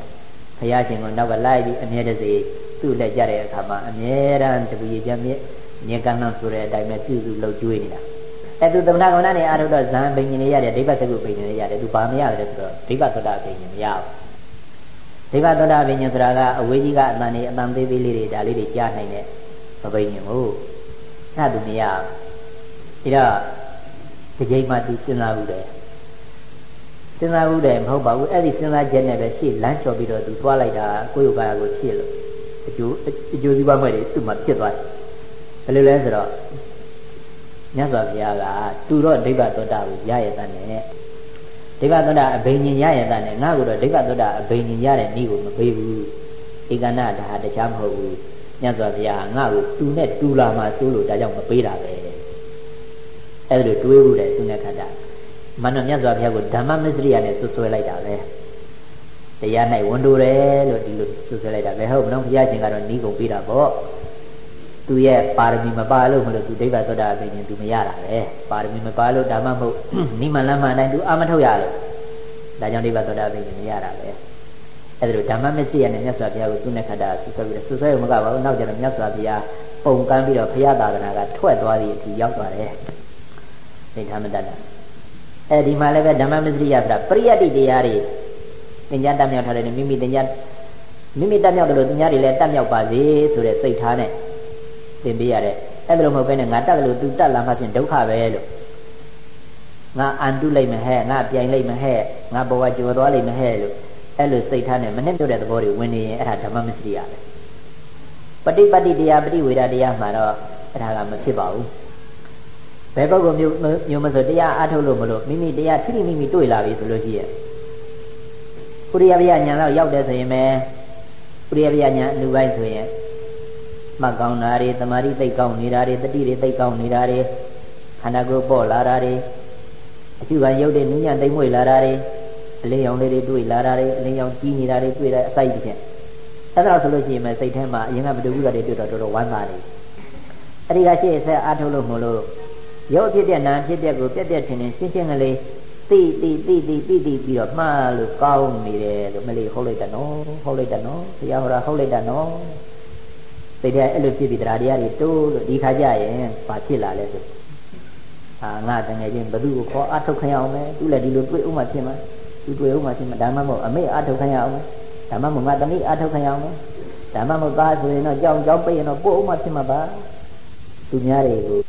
ဘုရားရှင်ကနောက်ကလိုက်ပြီးအမြဲတစေသူ့လက်ကြတဲ့အခါမှာအမြဲတမ်းတပည့်ကြမြင့်မြင်ကန်းလန်းဆိုတဲ့အတိုင်းပဲပြုစုလုပ်ကျွေးနေတာ အဲသူသမဏကမဏနဲ့အာထုတော့ဇံဘိညာဉ်တွေရတယ်ဒိဗ္ဗစကုဘိညာဉ်တွေရတယ်သူဘာမရတယ်ဆိုတော့ဒိဗ္ဗသောတာဘိညာဉ်မရဘူးဒိဗ္ဗသောတာဘိညာဉ်ဆိုတာကအဝေးကြီးကအတန်နေအတန်သေးသေးလေးတွေဒါလေးတွေကြားနိုင်တဲ့ဘိညာဉ်ကိုအဲ့ဒါသူမရဘူးဒါတော့ဒီချိန်မှသူစဉ်းစားဘူးတယ်စဉ်းစားဘူးတယ်မဟုတ်ပါဘူးအဲ့ဒီစဉ်းစားချက်နဲ့ပဲရှေ့လမ်းချော်ပြီးတော့သူသွားလိုက်တာကိုယ့်ယောဂါကိုဖြစ်လို့အကျိုးအကျိုးစီးပွားမဲ့တွေသူ့မှာဖြစ်သွားတယ်ဘယ်လိုလဲဆိုတော့ မြတ်စွာဘုရားကသူတော့ဒိဗ္ဗသောတာကိုရရတဲ့နဲ့ဒိဗ္ဗသောတာအဘိညာဉ်ရရတဲ့နဲ့ငါ့ကိုတော့ဒိဗ္ဗသောတာအဘိညာဉ်ရတဲ့ဤကိုမပေးဘူးဧကနာဒါတခြားမဟုတ်ဘူးမြတ်စွာဘုရားငါ့ကိုတူနဲ့တူလာမှစိုးလို့ဒါကြောင့်မပေးတာပဲအဲ့လိုတွေးဘူးတယ်သူနဲ့ခန္ဓာမနောမြတ်စွာဘုရားကိုဓမ္မမစ္စရိယနဲ့ဆွဆွဲလိုက်တာပဲတရား၌ဝန်တိုတယ်လို့ဒီလိုဆွဆွဲလိုက်တာပဲဟုတ်မလို့ဘုရားရှင်ကတော့နီးကုန်ပေးတာပေါ့ သူရဲ့ပါရမီမပါလို့မလို့သူဒိဗ္ဗသောတာပင်သူမရတာပဲပါရမီမပါလို့ဒါမှမဟုတ်နိမလမ်းမှတိုင်းသူအာမထုတ်ရလို့ဒါကြောင့်ဒိဗ္ဗသောတာပင်မရတာပဲအဲ့ဒါလိုဓမ္မမစ္စရိယနဲ့မြတ်စွာဘုရားကိုသူနဲ့ခန္ဓာဆွဆွဲပြီးဆွဆွဲရုံမကပါဘူးနောက်ကျတော့မြတ်စွာဘုရားပုံကမ်းပြီးတော့ဘုရားသာသနာကထွက်သွားသည့်အထိရောက်သွားတယ်သိထားမတတ်တာအဲဒီမှာလည်းပဲဓမ္မမစ္စရိယဆိုတာပရိယတ္တိတရားတွေသင်္ကြန်တတ်မြောက်ထားတယ်မိမိသင်္ကြန်မိမိတတ်မြောက်တယ်လို့သူများတွေလည်းတတ်မြောက်ပါစေဆိုတဲ့စိတ်ထားနဲ့ သင်ပေးရတယ်အဲ့ဒါလိုမဟုတ်ဘဲနဲ့ငါတတ်တယ်လို့သူတတ်လာမှဖြင့်ဒုက္ခပဲလို့ငါအန်တုလိုက်မဟဲ့ငါပြိုင်လိုက်မဟဲ့ငါဘဝကျော်သွားလိုက်မဟဲ့လို့အဲ့လိုစိတ်ထားနဲ့မနဲ့ပြောတဲ့သဘောတွေဝင်နေရင်အဲ့ဒါဓမ္မမစ္စရိယပဲပฏิပတ်တိတရားပฏิဝေဒတရားမှာတော့အဲ့ဒါကမဖြစ်ပါဘူးဘယ်ပုဂ္ဂိုလ်မျိုးမျိုးမဆိုတရားအားထုတ်လို့မလို့မိမိတရားထိထိမိမိတွေ့လာပြီဆိုလို့ရှိရဲ့ဥရိယဗျာညာတော့ရောက်တယ်ဆိုရင်ပဲဥရိယဗျာညာအနုပိုင်းဆိုရင် မှတ်ကောင်းတာတွေတမာရီသိတ်ကောင်းနေတာတွေတတိတွေသိတ်ကောင်းနေတာတွေခန္ဓာကိုယ်ပေါ်လာတာတွေအကျုခံရုပ်တွေနုညံ့သိမ့်မွေလာတာတွေအလင်းရောင်လေးတွေတွေ့လာတာတွေအလင်းရောင်ကြီးနေတာတွေတွေ့တာအစိုက်တစ်ချက်အဲ့ဒါဆိုလို့ရှိရင်စိတ်ထဲမှာအရင်ကဘဒုက္ခတွေတွေ့တော့တော်တော်ဝမ်းသာတယ်အဲ့ဒီကရှေ့ဆက်အားထုတ်လို့မလို့ရုပ်ဖြစ်တဲ့နာမ်ဖြစ်တဲ့ကိုပြက်ပြက်ထင်ထင်ရှင်းရှင်းကလေးတိတိတိတိတိတိပြီးတော့မှားလို့ကောင်းနေတယ်လို့မလေးဟုတ်လိုက်တယ်နော်ဟုတ်လိုက်တယ်နော်ဘုရားဟောတာဟုတ်လိုက်တယ်နော် စိတ်ထဲအဲ့လိုဖြစ်ပြီးတရားတရားတွေတိုးလို့ဒီခါကျရင်ဘာဖြစ်လာလဲဆိုအာငါတငယ်ချင်းဘသူကိုခေါ်အထုတ်ခရအောင်မယ်သူလည်းဒီလိုတွေ့ဥမှဖြစ်မှာသူတွေ့ဥမှဖြစ်မှာဒါမှမဟုတ်အမေအထုတ်ခရအောင်မယ်ဒါမှမဟုတ်ငါတမိအထုတ်ခရအောင်မယ်ဒါမှမဟုတ်သားဆိုရင်တော့ကြောင်ကြောင်ပိတ်ရင်တော့ပို့ဥမှဖြစ်မှာပါသူများတွေကို